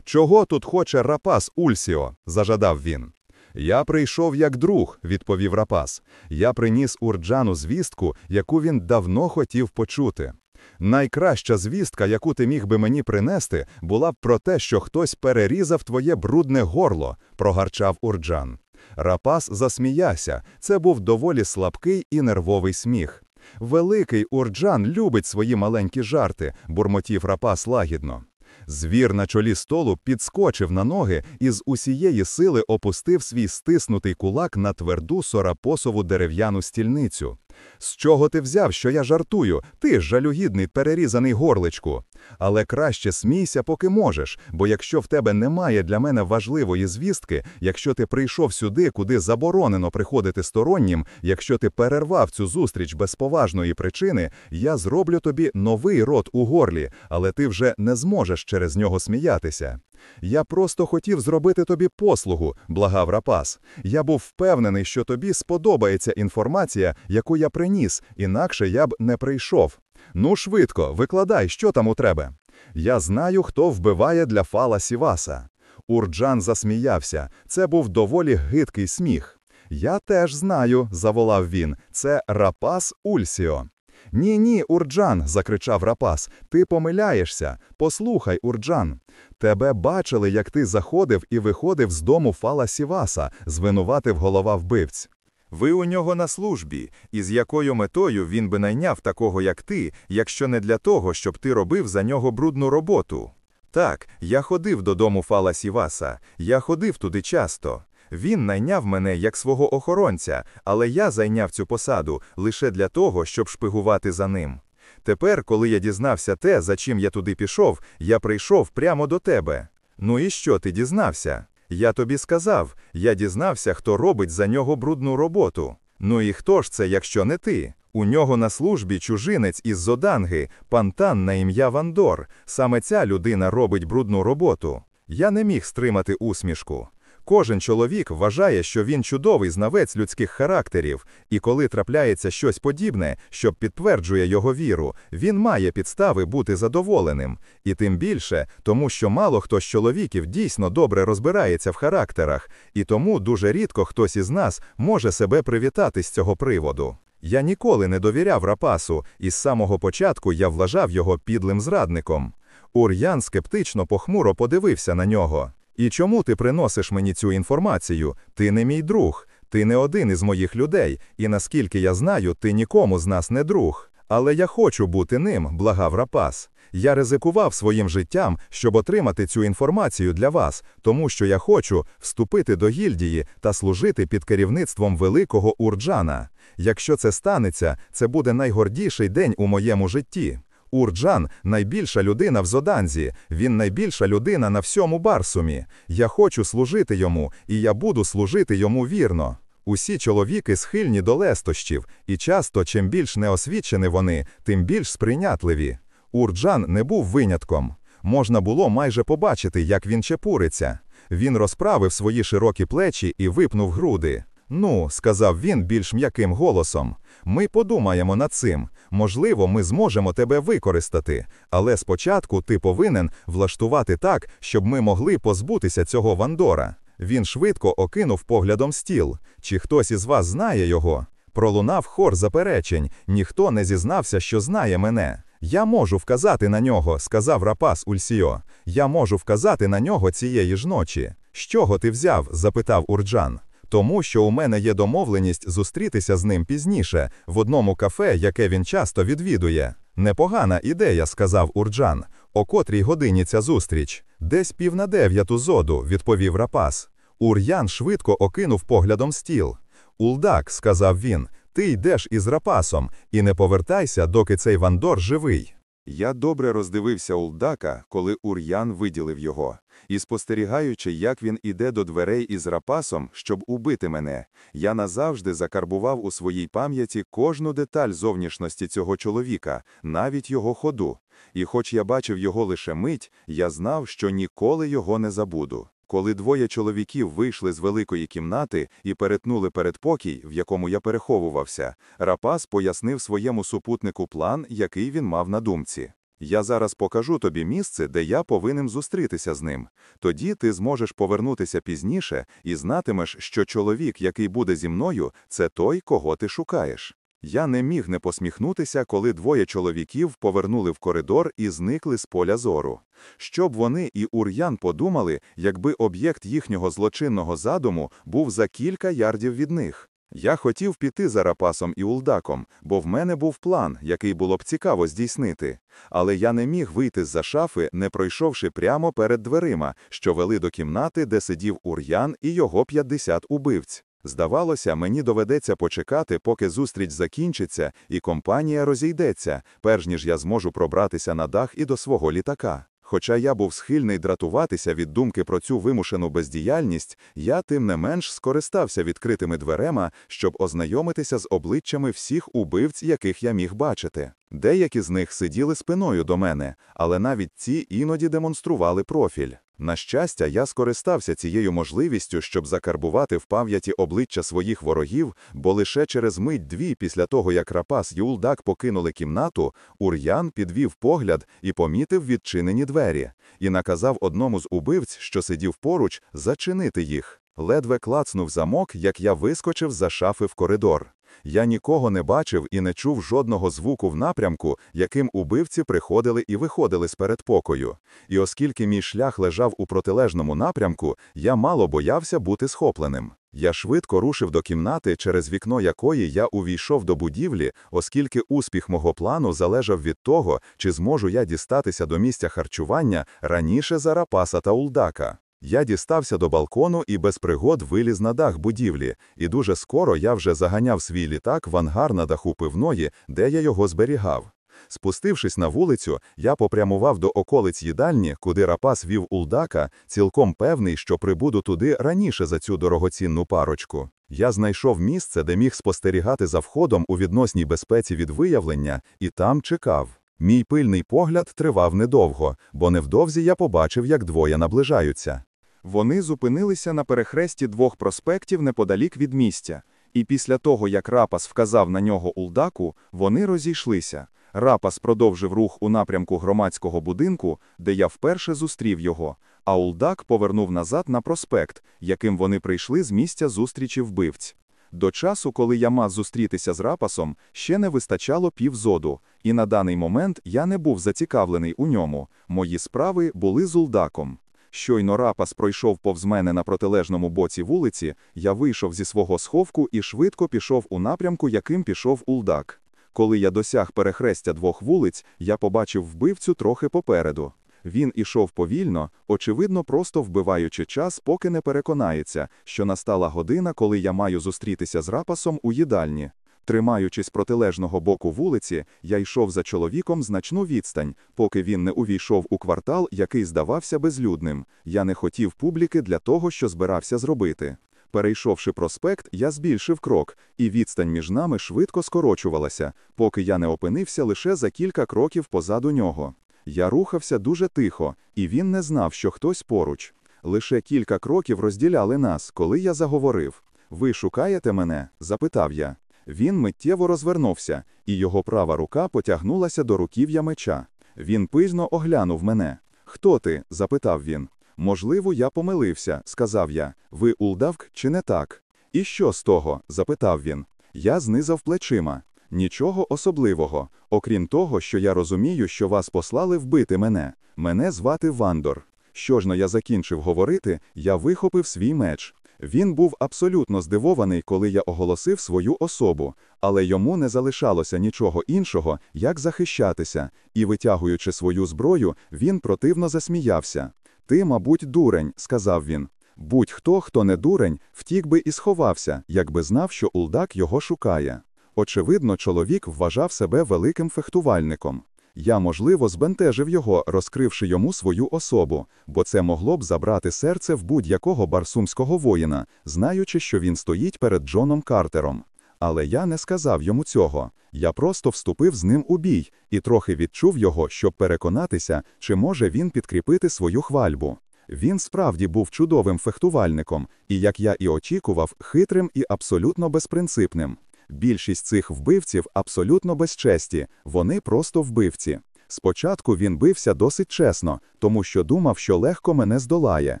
Чого тут хоче рапас Ульсіо? зажадав він. Я прийшов як друг, відповів рапас. Я приніс Урджану звістку, яку він давно хотів почути. Найкраща звістка, яку ти міг би мені принести, була б про те, що хтось перерізав твоє брудне горло, прогарчав Урджан. Рапас засміявся. Це був доволі слабкий і нервовий сміх. Великий Урджан любить свої маленькі жарти, бурмотів рапас лагідно. Звір на чолі столу підскочив на ноги і з усієї сили опустив свій стиснутий кулак на тверду сорапосову дерев'яну стільницю. З чого ти взяв, що я жартую? Ти жалюгідний перерізаний горличку. Але краще смійся, поки можеш, бо якщо в тебе немає для мене важливої звістки, якщо ти прийшов сюди, куди заборонено приходити стороннім, якщо ти перервав цю зустріч без поважної причини, я зроблю тобі новий рот у горлі, але ти вже не зможеш через нього сміятися. Я просто хотів зробити тобі послугу, благав рапас. Я був впевнений, що тобі сподобається інформація, яку я приніс, інакше я б не прийшов. Ну, швидко, викладай, що там у тебе. Я знаю, хто вбиває для фала Сіваса. Урджан засміявся. Це був доволі гидкий сміх. Я теж знаю, заволав він. Це рапас Ульсіо. Ні, ні, Урджан, закричав рапас. Ти помиляєшся. Послухай, Урджан. Тебе бачили, як ти заходив і виходив з дому фала Сіваса, звинуватив голова вбивць. Ви у нього на службі, і з якою метою він би найняв такого, як ти, якщо не для того, щоб ти робив за нього брудну роботу? Так, я ходив додому Фала Сіваса, я ходив туди часто. Він найняв мене як свого охоронця, але я зайняв цю посаду лише для того, щоб шпигувати за ним. Тепер, коли я дізнався те, за чим я туди пішов, я прийшов прямо до тебе. Ну і що ти дізнався? Я тобі сказав, я дізнався, хто робить за нього брудну роботу. Ну і хто ж це, якщо не ти? У нього на службі чужинець із Зоданги, пантан на ім'я Вандор. Саме ця людина робить брудну роботу. Я не міг стримати усмішку. Кожен чоловік вважає, що він чудовий знавець людських характерів, і коли трапляється щось подібне, що підтверджує його віру, він має підстави бути задоволеним. І тим більше, тому що мало хто з чоловіків дійсно добре розбирається в характерах, і тому дуже рідко хтось із нас може себе привітати з цього приводу. Я ніколи не довіряв рапасу, і з самого початку я вважав його підлим зрадником. Ур'ян скептично похмуро подивився на нього. І чому ти приносиш мені цю інформацію? Ти не мій друг, ти не один із моїх людей, і наскільки я знаю, ти нікому з нас не друг. Але я хочу бути ним, благав рапас. Я ризикував своїм життям, щоб отримати цю інформацію для вас, тому що я хочу вступити до гільдії та служити під керівництвом великого Урджана. Якщо це станеться, це буде найгордіший день у моєму житті. Урджан найбільша людина в Зоданзі, він найбільша людина на всьому Барсумі. Я хочу служити йому, і я буду служити йому вірно. Усі чоловіки схильні до лестощів, і часто, чим більш неосвічені вони, тим більш сприйнятливі. Урджан не був винятком. Можна було майже побачити, як він чепуриться. Він розправив свої широкі плечі і випнув груди. Ну, сказав він більш м'яким голосом, ми подумаємо над цим. Можливо, ми зможемо тебе використати, але спочатку ти повинен влаштувати так, щоб ми могли позбутися цього Вандора. Він швидко окинув поглядом стіл. Чи хтось із вас знає його? Пролунав хор заперечень, ніхто не зізнався, що знає мене. Я можу вказати на нього, сказав рапас Ульсіо. Я можу вказати на нього цієї ж ночі. З чого ти взяв? запитав Урджан. Тому що у мене є домовленість зустрітися з ним пізніше, в одному кафе, яке він часто відвідує. Непогана ідея, сказав Урджан. О котрій годині ця зустріч? Десь пів на дев'яту зоду, відповів рапас. Ур'ян швидко окинув поглядом стіл. Улдак, сказав він, ти йдеш із рапасом і не повертайся, доки цей Вандор живий. Я добре роздивився Улдака, коли Ур'ян виділив його, і спостерігаючи, як він іде до дверей із рапасом, щоб убити мене, я назавжди закарбував у своїй пам'яті кожну деталь зовнішності цього чоловіка, навіть його ходу. І хоч я бачив його лише мить, я знав, що ніколи його не забуду. Коли двоє чоловіків вийшли з великої кімнати і перетнули передпокій, в якому я переховувався, Рапас пояснив своєму супутнику план, який він мав на думці. Я зараз покажу тобі місце, де я повинен зустрітися з ним. Тоді ти зможеш повернутися пізніше і знатимеш, що чоловік, який буде зі мною, це той, кого ти шукаєш. Я не міг не посміхнутися, коли двоє чоловіків повернули в коридор і зникли з поля зору. Щоб вони і Ур'ян подумали, якби об'єкт їхнього злочинного задуму був за кілька ярдів від них. Я хотів піти за Рапасом і Улдаком, бо в мене був план, який було б цікаво здійснити. Але я не міг вийти з-за шафи, не пройшовши прямо перед дверима, що вели до кімнати, де сидів Ур'ян і його 50 убивць. Здавалося, мені доведеться почекати, поки зустріч закінчиться і компанія розійдеться, перш ніж я зможу пробратися на дах і до свого літака. Хоча я був схильний дратуватися від думки про цю вимушену бездіяльність, я тим не менш скористався відкритими дверема, щоб ознайомитися з обличчями всіх убивць, яких я міг бачити. Деякі з них сиділи спиною до мене, але навіть ці іноді демонстрували профіль. На щастя, я скористався цією можливістю, щоб закарбувати в пам'яті обличчя своїх ворогів, бо лише через мить-дві після того, як Рапас і Улдак покинули кімнату, Ур'ян підвів погляд і помітив відчинені двері, і наказав одному з убивць, що сидів поруч, зачинити їх. Ледве клацнув замок, як я вискочив за шафи в коридор. Я нікого не бачив і не чув жодного звуку в напрямку, яким убивці приходили і виходили з передпокою. І оскільки мій шлях лежав у протилежному напрямку, я мало боявся бути схопленим. Я швидко рушив до кімнати, через вікно якої я увійшов до будівлі, оскільки успіх мого плану залежав від того, чи зможу я дістатися до місця харчування раніше за Рапаса та Улдака. Я дістався до балкону і без пригод виліз на дах будівлі, і дуже скоро я вже заганяв свій літак в ангар на даху пивної, де я його зберігав. Спустившись на вулицю, я попрямував до околиць їдальні, куди рапас вів Улдака, цілком певний, що прибуду туди раніше за цю дорогоцінну парочку. Я знайшов місце, де міг спостерігати за входом у відносній безпеці від виявлення, і там чекав. Мій пильний погляд тривав недовго, бо невдовзі я побачив, як двоє наближаються. Вони зупинилися на перехресті двох проспектів неподалік від місця, і після того, як Рапас вказав на нього Улдаку, вони розійшлися. Рапас продовжив рух у напрямку громадського будинку, де я вперше зустрів його, а Улдак повернув назад на проспект, яким вони прийшли з місця зустрічі вбивць. До часу, коли я мав зустрітися з Рапасом, ще не вистачало півзоду, і на даний момент я не був зацікавлений у ньому. Мої справи були з Улдаком. Щойно рапас пройшов повз мене на протилежному боці вулиці, я вийшов зі свого сховку і швидко пішов у напрямку, яким пішов Улдак. Коли я досяг перехрестя двох вулиць, я побачив вбивцю трохи попереду. Він ішов повільно, очевидно, просто вбиваючи час, поки не переконається, що настала година, коли я маю зустрітися з рапасом у їдальні. Тримаючись протилежного боку вулиці, я йшов за чоловіком значну відстань, поки він не увійшов у квартал, який здавався безлюдним. Я не хотів публіки для того, що збирався зробити. Перейшовши проспект, я збільшив крок, і відстань між нами швидко скорочувалася, поки я не опинився лише за кілька кроків позаду нього. Я рухався дуже тихо, і він не знав, що хтось поруч. Лише кілька кроків розділяли нас, коли я заговорив. Ви шукаєте мене? запитав я. Він миттєво розвернувся, і його права рука потягнулася до руків'я меча. Він пильно оглянув мене. Хто ти? запитав він. Можливо, я помилився, сказав я. Ви улдавк чи не так? І що з того? запитав він. Я знизав плечима. Нічого особливого, окрім того, що я розумію, що вас послали вбити мене. Мене звати Вандор. Що ж но я закінчив говорити, я вихопив свій меч. Він був абсолютно здивований, коли я оголосив свою особу, але йому не залишалося нічого іншого, як захищатися, і, витягуючи свою зброю, він противно засміявся. Ти, мабуть, дурень, сказав він. Будь-хто, хто не дурень, втік би і сховався, якби знав, що Улдак його шукає. Очевидно, чоловік вважав себе великим фехтувальником. Я, можливо, збентежив його, розкривши йому свою особу, бо це могло б забрати серце в будь-якого барсумського воїна, знаючи, що він стоїть перед Джоном Картером. Але я не сказав йому цього. Я просто вступив з ним у бій і трохи відчув його, щоб переконатися, чи може він підкріпити свою хвальбу. Він справді був чудовим фехтувальником, і, як я і очікував, хитрим і абсолютно безпринципним. Більшість цих вбивців абсолютно безчесті, вони просто вбивці. Спочатку він бився досить чесно, тому що думав, що легко мене здолає.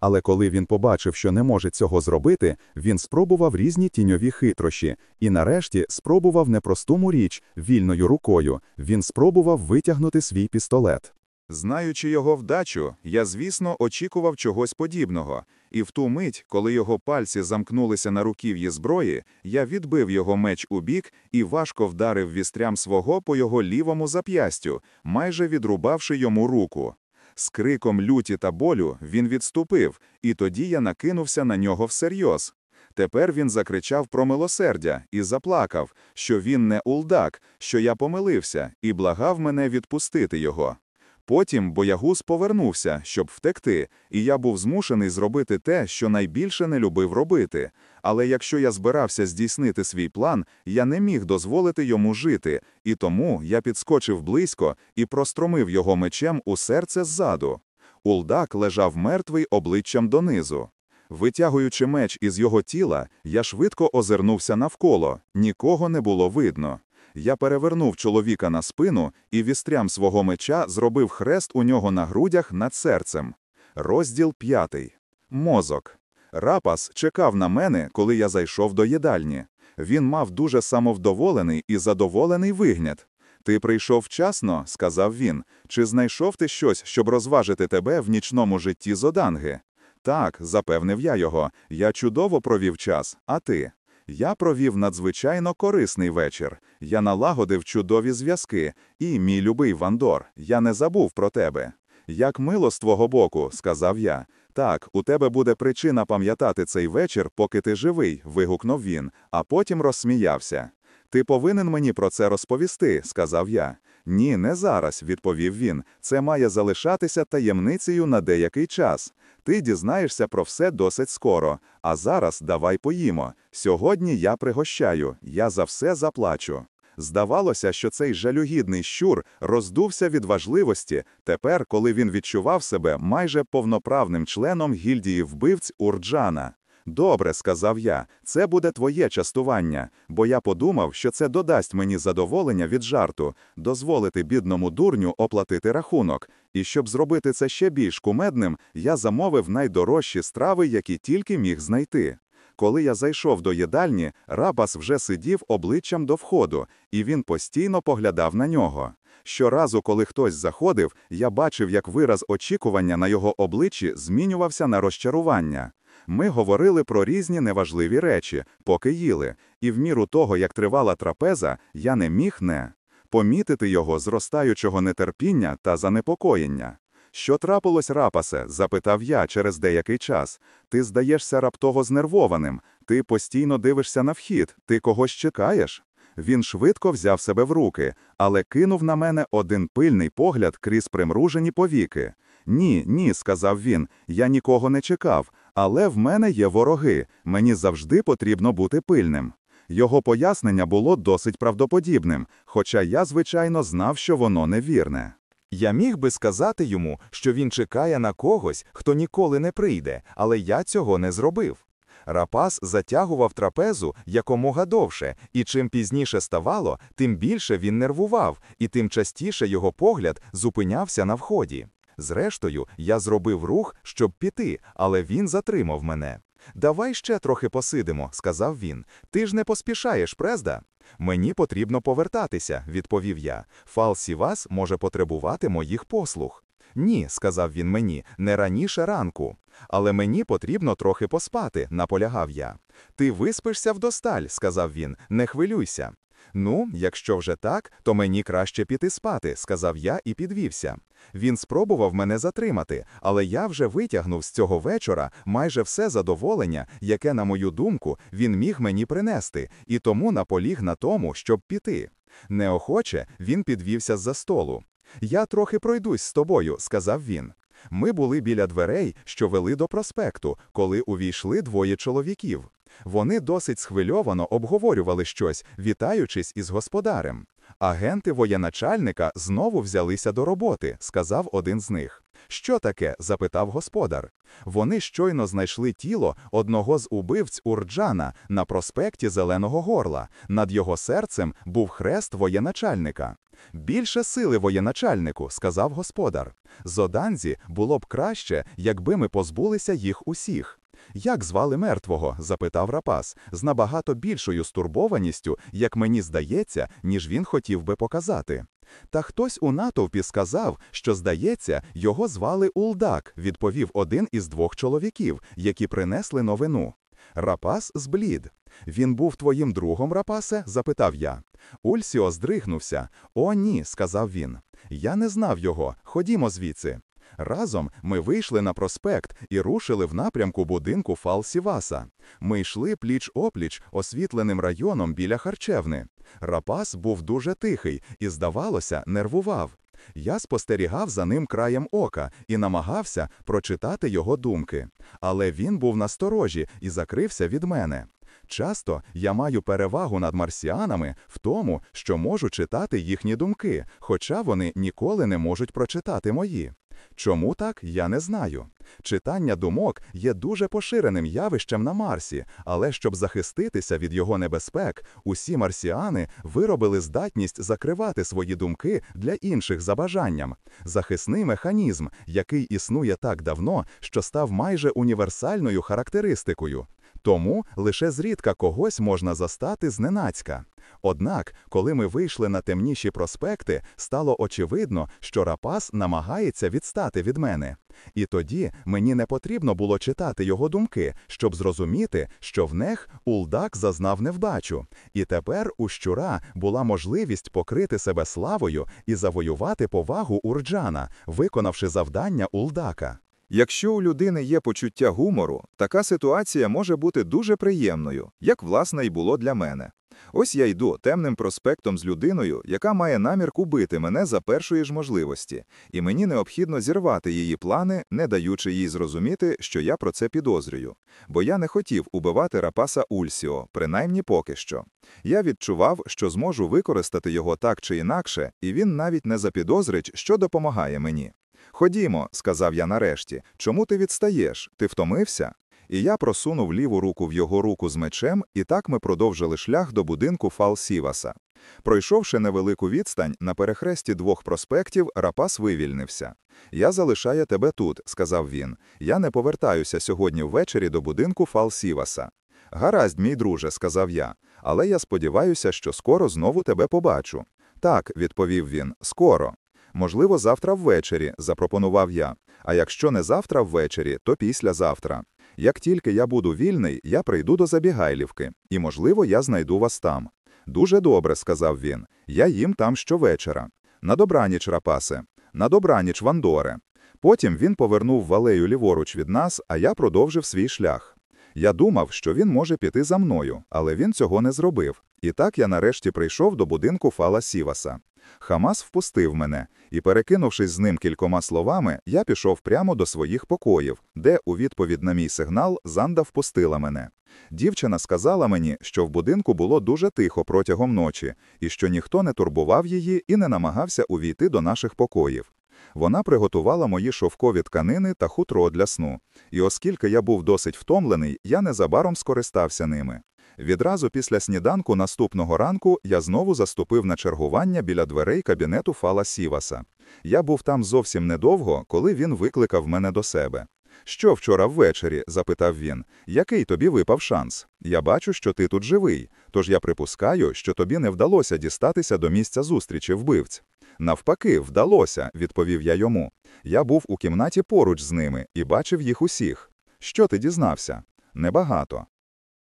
Але коли він побачив, що не може цього зробити, він спробував різні тіньові хитрощі, і нарешті спробував непростому річ вільною рукою. Він спробував витягнути свій пістолет. Знаючи його вдачу, я, звісно, очікував чогось подібного, і в ту мить, коли його пальці замкнулися на руків'ї зброї, я відбив його меч у бік і важко вдарив вістрям свого по його лівому зап'ястю, майже відрубавши йому руку. З криком люті та болю він відступив, і тоді я накинувся на нього всерйоз. Тепер він закричав про милосердя і заплакав, що він не улдак, що я помилився, і благав мене відпустити його. Потім боягуз повернувся, щоб втекти, і я був змушений зробити те, що найбільше не любив робити. Але якщо я збирався здійснити свій план, я не міг дозволити йому жити, і тому я підскочив близько і простромив його мечем у серце ззаду. Улдак лежав мертвий обличчям донизу. Витягуючи меч із його тіла, я швидко озирнувся навколо, нікого не було видно. Я перевернув чоловіка на спину і вістрям свого меча зробив хрест у нього на грудях над серцем. Розділ п'ятий. Мозок. Рапас чекав на мене, коли я зайшов до їдальні. Він мав дуже самовдоволений і задоволений вигляд. Ти прийшов вчасно, сказав він. Чи знайшов ти щось, щоб розважити тебе в нічному житті Зоданги? Так, запевнив я його. Я чудово провів час, а ти? Я провів надзвичайно корисний вечір. Я налагодив чудові зв'язки, і, мій любий Вандор, я не забув про тебе. Як мило з твого боку, сказав я. Так, у тебе буде причина пам'ятати цей вечір, поки ти живий, вигукнув він, а потім розсміявся. Ти повинен мені про це розповісти, сказав я. Ні, не зараз, відповів він. Це має залишатися таємницею на деякий час. Ти дізнаєшся про все досить скоро. А зараз давай поїмо. Сьогодні я пригощаю, я за все заплачу. Здавалося, що цей жалюгідний щур роздувся від важливості тепер, коли він відчував себе майже повноправним членом гільдії вбивць Урджана. Добре, сказав я, це буде твоє частування, бо я подумав, що це додасть мені задоволення від жарту, дозволити бідному дурню оплатити рахунок. І щоб зробити це ще більш кумедним, я замовив найдорожчі страви, які тільки міг знайти. Коли я зайшов до їдальні, Рабас вже сидів обличчям до входу, і він постійно поглядав на нього. Щоразу, коли хтось заходив, я бачив, як вираз очікування на його обличчі змінювався на розчарування. Ми говорили про різні неважливі речі, поки їли, і в міру того, як тривала трапеза, я не міг не помітити його зростаючого нетерпіння та занепокоєння. Що трапилось, рапасе? запитав я через деякий час. Ти здаєшся раптово знервованим, ти постійно дивишся на вхід, ти когось чекаєш? Він швидко взяв себе в руки, але кинув на мене один пильний погляд крізь примружені повіки. Ні, ні, сказав він, я нікого не чекав, але в мене є вороги, мені завжди потрібно бути пильним. Його пояснення було досить правдоподібним, хоча я, звичайно, знав, що воно невірне. Я міг би сказати йому, що він чекає на когось, хто ніколи не прийде, але я цього не зробив. Рапас затягував трапезу якомога довше, і чим пізніше ставало, тим більше він нервував, і тим частіше його погляд зупинявся на вході. Зрештою, я зробив рух, щоб піти, але він затримав мене. Давай ще трохи посидимо, сказав він. Ти ж не поспішаєш, презда? Мені потрібно повертатися, відповів я. Фал Сівас може потребувати моїх послуг. Ні, сказав він мені, не раніше ранку. Але мені потрібно трохи поспати, наполягав я. Ти виспишся вдосталь, сказав він, не хвилюйся. Ну, якщо вже так, то мені краще піти спати, сказав я і підвівся. Він спробував мене затримати, але я вже витягнув з цього вечора майже все задоволення, яке, на мою думку, він міг мені принести, і тому наполіг на тому, щоб піти. Неохоче він підвівся з-за столу. Я трохи пройдусь з тобою, сказав він. Ми були біля дверей, що вели до проспекту, коли увійшли двоє чоловіків. Вони досить схвильовано обговорювали щось, вітаючись із господарем. Агенти воєначальника знову взялися до роботи, сказав один з них. Що таке? запитав господар. Вони щойно знайшли тіло одного з убивць Урджана на проспекті Зеленого Горла. Над його серцем був хрест воєначальника. Більше сили воєначальнику, сказав господар. Зоданзі було б краще, якби ми позбулися їх усіх. Як звали мертвого? запитав рапас, з набагато більшою стурбованістю, як мені здається, ніж він хотів би показати. Та хтось у натовпі сказав, що, здається, його звали Улдак, відповів один із двох чоловіків, які принесли новину. Рапас зблід. Він був твоїм другом, рапасе? запитав я. Ульсіо здригнувся. О, ні, сказав він. Я не знав його. Ходімо звідси. Разом ми вийшли на проспект і рушили в напрямку будинку Фал-Сіваса. Ми йшли пліч опліч освітленим районом біля харчевни. Рапас був дуже тихий і, здавалося, нервував. Я спостерігав за ним краєм ока і намагався прочитати його думки. Але він був насторожі і закрився від мене. Часто я маю перевагу над марсіанами в тому, що можу читати їхні думки, хоча вони ніколи не можуть прочитати мої. Чому так, я не знаю. Читання думок є дуже поширеним явищем на Марсі, але щоб захиститися від його небезпек, усі марсіани виробили здатність закривати свої думки для інших за бажанням. Захисний механізм, який існує так давно, що став майже універсальною характеристикою. Тому лише зрідка когось можна застати зненацька. Однак, коли ми вийшли на темніші проспекти, стало очевидно, що рапас намагається відстати від мене. І тоді мені не потрібно було читати його думки, щоб зрозуміти, що в них Улдак зазнав невдачу, і тепер у щура була можливість покрити себе славою і завоювати повагу Урджана, виконавши завдання Улдака. Якщо у людини є почуття гумору, така ситуація може бути дуже приємною, як власне й було для мене. Ось я йду темним проспектом з людиною, яка має намір кубити мене за першої ж можливості, і мені необхідно зірвати її плани, не даючи їй зрозуміти, що я про це підозрюю. Бо я не хотів убивати рапаса Ульсіо, принаймні поки що. Я відчував, що зможу використати його так чи інакше, і він навіть не запідозрить, що допомагає мені. Ходімо, сказав я нарешті, чому ти відстаєш? Ти втомився? І я просунув ліву руку в його руку з мечем, і так ми продовжили шлях до будинку Фал Сіваса. Пройшовши невелику відстань, на перехресті двох проспектів, рапас вивільнився. Я залишаю тебе тут, сказав він. Я не повертаюся сьогодні ввечері до будинку Фал Сіваса. Гаразд, мій друже, сказав я, але я сподіваюся, що скоро знову тебе побачу. Так, відповів він, скоро. Можливо, завтра ввечері, запропонував я. А якщо не завтра ввечері, то післязавтра. Як тільки я буду вільний, я прийду до Забігайлівки, і, можливо, я знайду вас там. Дуже добре, сказав він. Я їм там щовечора. На добраніч, рапасе, на добраніч, Вандоре. Потім він повернув валею ліворуч від нас, а я продовжив свій шлях. Я думав, що він може піти за мною, але він цього не зробив. І так я нарешті прийшов до будинку Фала Сіваса. Хамас впустив мене, і, перекинувшись з ним кількома словами, я пішов прямо до своїх покоїв, де, у відповідь на мій сигнал, Занда впустила мене. Дівчина сказала мені, що в будинку було дуже тихо протягом ночі, і що ніхто не турбував її і не намагався увійти до наших покоїв. Вона приготувала мої шовкові тканини та хутро для сну. І оскільки я був досить втомлений, я незабаром скористався ними. Відразу після сніданку наступного ранку я знову заступив на чергування біля дверей кабінету Фала Сіваса. Я був там зовсім недовго, коли він викликав мене до себе. Що вчора ввечері? запитав він. Який тобі випав шанс? Я бачу, що ти тут живий, тож я припускаю, що тобі не вдалося дістатися до місця зустрічі вбивць. Навпаки, вдалося, відповів я йому. Я був у кімнаті поруч з ними і бачив їх усіх. Що ти дізнався? Небагато.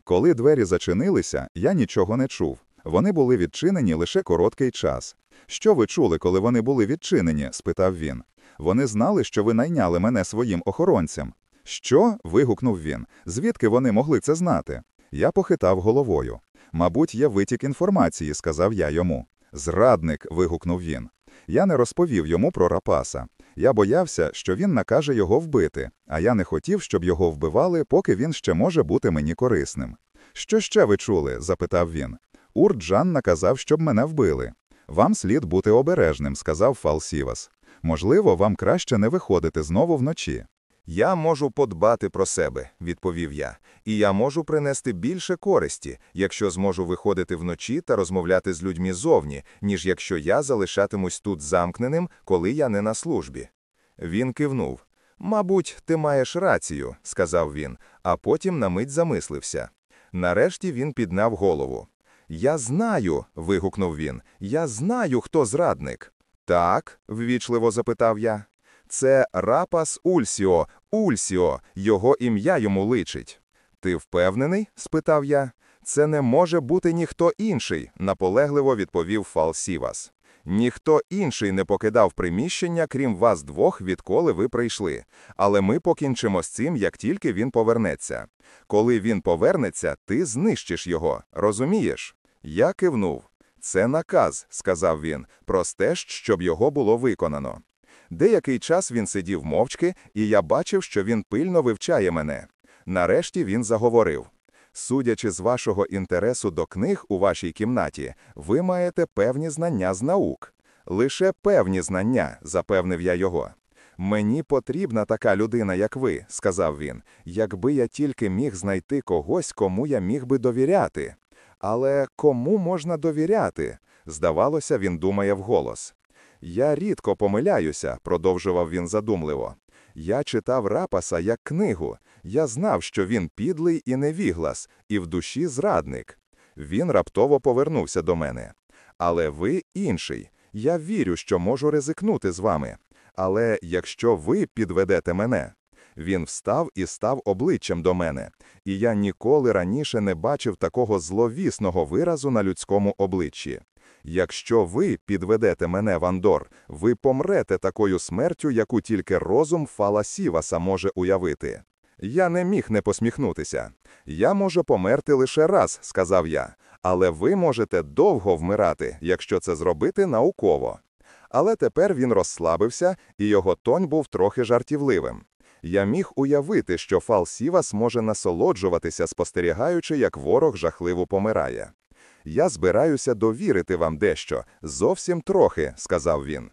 Коли двері зачинилися, я нічого не чув. Вони були відчинені лише короткий час. Що ви чули, коли вони були відчинені? спитав він. Вони знали, що ви найняли мене своїм охоронцем. Що? вигукнув він. Звідки вони могли це знати? Я похитав головою. Мабуть, є витік інформації, сказав я йому. Зрадник. вигукнув він. Я не розповів йому про рапаса. Я боявся, що він накаже його вбити, а я не хотів, щоб його вбивали, поки він ще може бути мені корисним. Що ще ви чули? запитав він. Урджан наказав, щоб мене вбили. Вам слід бути обережним, сказав Фал Сівас. Можливо, вам краще не виходити знову вночі. Я можу подбати про себе, відповів я, і я можу принести більше користі, якщо зможу виходити вночі та розмовляти з людьми зовні, ніж якщо я залишатимусь тут замкненим, коли я не на службі. Він кивнув. Мабуть, ти маєш рацію, сказав він, а потім на мить замислився. Нарешті він підняв голову. Я знаю. вигукнув він. Я знаю, хто зрадник. Так, ввічливо запитав я. Це Рапас Ульсіо, Ульсіо, його ім'я йому личить. Ти впевнений? спитав я. Це не може бути ніхто інший, наполегливо відповів Фалсівас. Ніхто інший не покидав приміщення, крім вас двох, відколи ви прийшли. Але ми покінчимо з цим, як тільки він повернеться. Коли він повернеться, ти знищиш його. Розумієш? Я кивнув. Це наказ, сказав він, простеж, щоб його було виконано. Деякий час він сидів мовчки, і я бачив, що він пильно вивчає мене. Нарешті він заговорив. Судячи з вашого інтересу до книг у вашій кімнаті, ви маєте певні знання з наук. Лише певні знання, запевнив я його. Мені потрібна така людина, як ви, сказав він, якби я тільки міг знайти когось, кому я міг би довіряти. Але кому можна довіряти? Здавалося, він думає вголос. Я рідко помиляюся, продовжував він задумливо. Я читав рапаса як книгу. Я знав, що він підлий і невіглас, і в душі зрадник. Він раптово повернувся до мене. Але ви інший. Я вірю, що можу ризикнути з вами. Але якщо ви підведете мене. Він встав і став обличчям до мене, і я ніколи раніше не бачив такого зловісного виразу на людському обличчі. Якщо ви підведете мене в Андор, ви помрете такою смертю, яку тільки розум Фала Сіваса може уявити. Я не міг не посміхнутися. Я можу померти лише раз, сказав я, але ви можете довго вмирати, якщо це зробити науково. Але тепер він розслабився, і його тонь був трохи жартівливим. Я міг уявити, що Фал Сівас може насолоджуватися, спостерігаючи, як ворог жахливо помирає. Я збираюся довірити вам дещо, зовсім трохи, сказав він.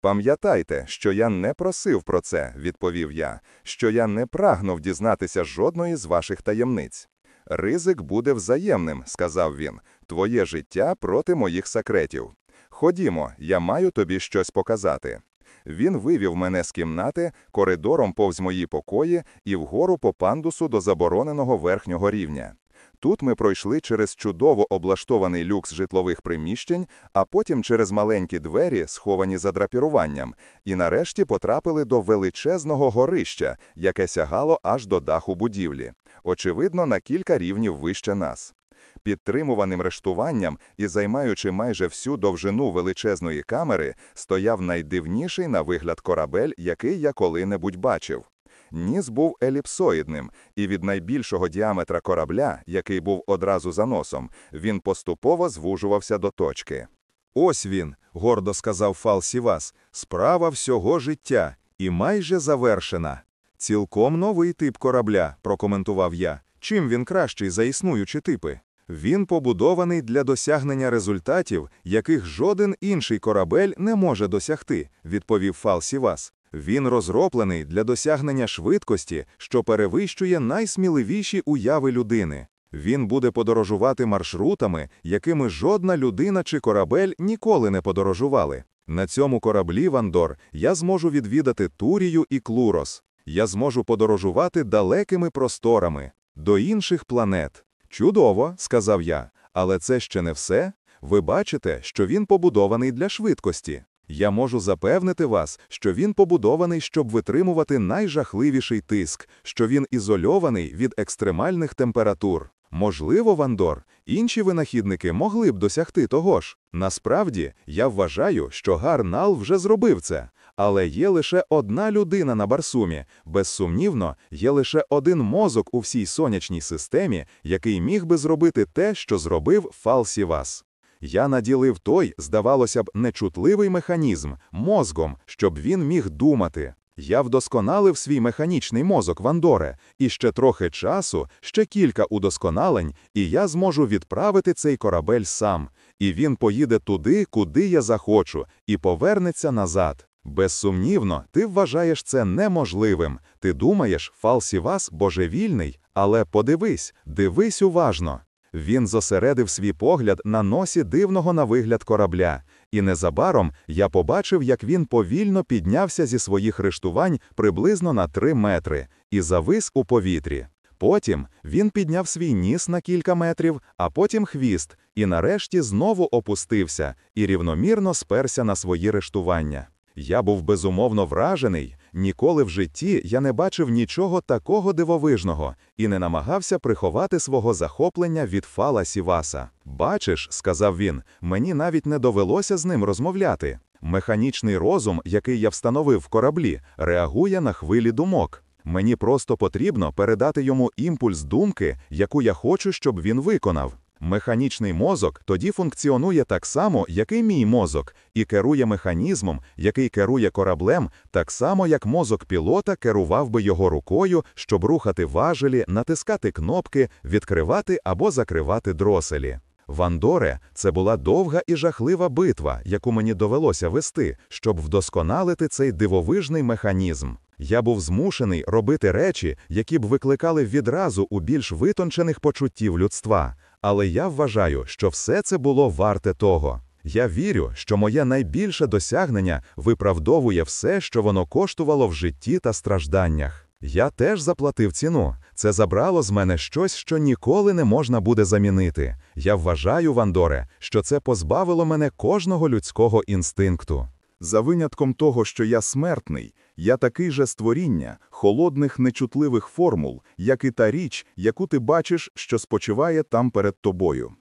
Пам'ятайте, що я не просив про це, відповів я, що я не прагнув дізнатися жодної з ваших таємниць. Ризик буде взаємним, сказав він, твоє життя проти моїх секретів. Ходімо, я маю тобі щось показати. Він вивів мене з кімнати коридором повз мої покої і вгору по пандусу до забороненого верхнього рівня. Тут ми пройшли через чудово облаштований люкс житлових приміщень, а потім через маленькі двері, сховані за драпіруванням, і нарешті потрапили до величезного горища, яке сягало аж до даху будівлі, очевидно, на кілька рівнів вище нас. Підтримуваним рештуванням і займаючи майже всю довжину величезної камери, стояв найдивніший на вигляд корабель, який я коли-небудь бачив. Ніс був еліпсоїдним, і від найбільшого діаметра корабля, який був одразу за носом, він поступово звужувався до точки. Ось він, гордо сказав Фал Сівас, справа всього життя і майже завершена. Цілком новий тип корабля, прокоментував я. Чим він кращий за існуючі типи? Він побудований для досягнення результатів, яких жоден інший корабель не може досягти, відповів Фал Сівас. Він розроблений для досягнення швидкості, що перевищує найсміливіші уяви людини. Він буде подорожувати маршрутами, якими жодна людина чи корабель ніколи не подорожували. На цьому кораблі Вандор я зможу відвідати Турію і Клурос. Я зможу подорожувати далекими просторами до інших планет. Чудово, сказав я, але це ще не все. Ви бачите, що він побудований для швидкості. Я можу запевнити вас, що він побудований, щоб витримувати найжахливіший тиск, що він ізольований від екстремальних температур. Можливо, Вандор, інші винахідники могли б досягти того ж. Насправді, я вважаю, що Гарнал вже зробив це. Але є лише одна людина на Барсумі. Безсумнівно, є лише один мозок у всій сонячній системі, який міг би зробити те, що зробив Фалсівас. Я наділив той, здавалося б, нечутливий механізм мозгом, щоб він міг думати. Я вдосконалив свій механічний мозок Вандоре, і ще трохи часу, ще кілька удосконалень, і я зможу відправити цей корабель сам. І він поїде туди, куди я захочу, і повернеться назад. Безсумнівно, ти вважаєш це неможливим. Ти думаєш, Фалсівас божевільний, але подивись, дивись уважно. Він зосередив свій погляд на носі дивного на вигляд корабля, і незабаром я побачив, як він повільно піднявся зі своїх рештувань приблизно на три метри і завис у повітрі. Потім він підняв свій ніс на кілька метрів, а потім хвіст, і нарешті знову опустився і рівномірно сперся на свої рештування. Я був безумовно вражений. Ніколи в житті я не бачив нічого такого дивовижного і не намагався приховати свого захоплення від фала Сіваса. Бачиш, сказав він, мені навіть не довелося з ним розмовляти. Механічний розум, який я встановив в кораблі, реагує на хвилі думок. Мені просто потрібно передати йому імпульс думки, яку я хочу, щоб він виконав. Механічний мозок тоді функціонує так само, як і мій мозок, і керує механізмом, який керує кораблем, так само, як мозок пілота керував би його рукою, щоб рухати важелі, натискати кнопки, відкривати або закривати дроселі. Вандоре це була довга і жахлива битва, яку мені довелося вести, щоб вдосконалити цей дивовижний механізм. Я був змушений робити речі, які б викликали відразу у більш витончених почуттів людства. Але я вважаю, що все це було варте того. Я вірю, що моє найбільше досягнення виправдовує все, що воно коштувало в житті та стражданнях. Я теж заплатив ціну. Це забрало з мене щось, що ніколи не можна буде замінити. Я вважаю, Вандоре, що це позбавило мене кожного людського інстинкту. За винятком того, що я смертний, я такий же створіння, холодних нечутливих формул, як і та річ, яку ти бачиш, що спочиває там перед тобою.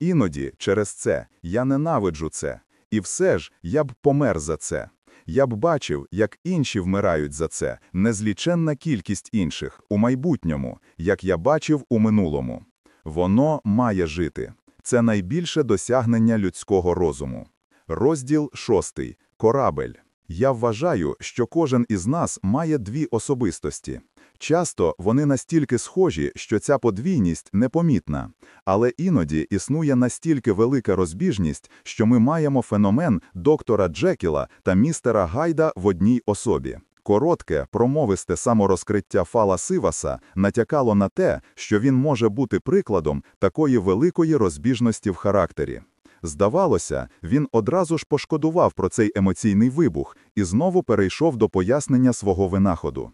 Іноді, через це, я ненавиджу це, і все ж я б помер за це. Я б бачив, як інші вмирають за це, незліченна кількість інших, у майбутньому, як я бачив у минулому. Воно має жити. Це найбільше досягнення людського розуму. Розділ шостий. Корабель. Я вважаю, що кожен із нас має дві особистості. Часто вони настільки схожі, що ця подвійність непомітна, але іноді існує настільки велика розбіжність, що ми маємо феномен доктора Джекіла та містера Гайда в одній особі. Коротке, промовисте саморозкриття Фала Сиваса натякало на те, що він може бути прикладом такої великої розбіжності в характері. Здавалося, він одразу ж пошкодував про цей емоційний вибух і знову перейшов до пояснення свого винаходу.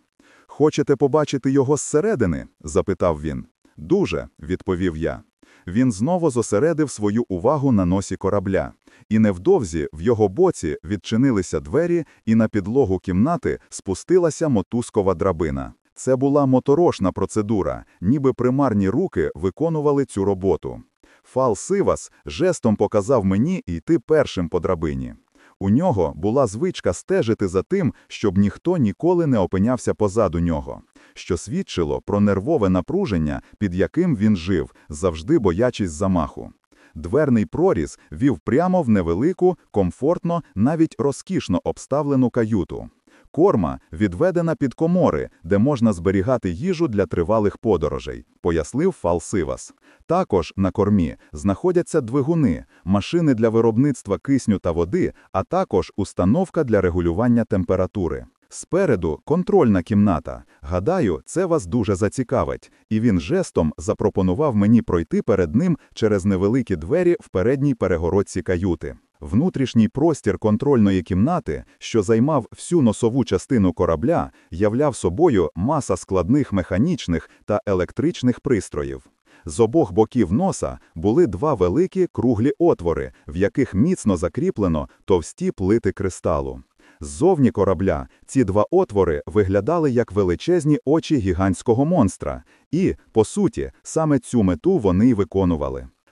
Хочете побачити його зсередини? запитав він. Дуже, відповів я. Він знову зосередив свою увагу на носі корабля, і невдовзі в його боці відчинилися двері, і на підлогу кімнати спустилася мотузкова драбина. Це була моторошна процедура, ніби примарні руки виконували цю роботу. Фал Сивас жестом показав мені йти першим по драбині. У нього була звичка стежити за тим, щоб ніхто ніколи не опинявся позаду нього, що свідчило про нервове напруження, під яким він жив, завжди боячись замаху. Дверний проріз вів прямо в невелику, комфортно, навіть розкішно обставлену каюту. Корма відведена під комори, де можна зберігати їжу для тривалих подорожей, пояснив Фалсивас. Також на кормі знаходяться двигуни, машини для виробництва кисню та води, а також установка для регулювання температури. Спереду контрольна кімната. Гадаю, це вас дуже зацікавить. І він жестом запропонував мені пройти перед ним через невеликі двері в передній перегородці каюти. Внутрішній простір контрольної кімнати, що займав всю носову частину корабля, являв собою маса складних механічних та електричних пристроїв. З обох боків носа були два великі круглі отвори, в яких міцно закріплено товсті плити кристалу. Ззовні корабля ці два отвори виглядали як величезні очі гігантського монстра, і, по суті, саме цю мету вони й виконували.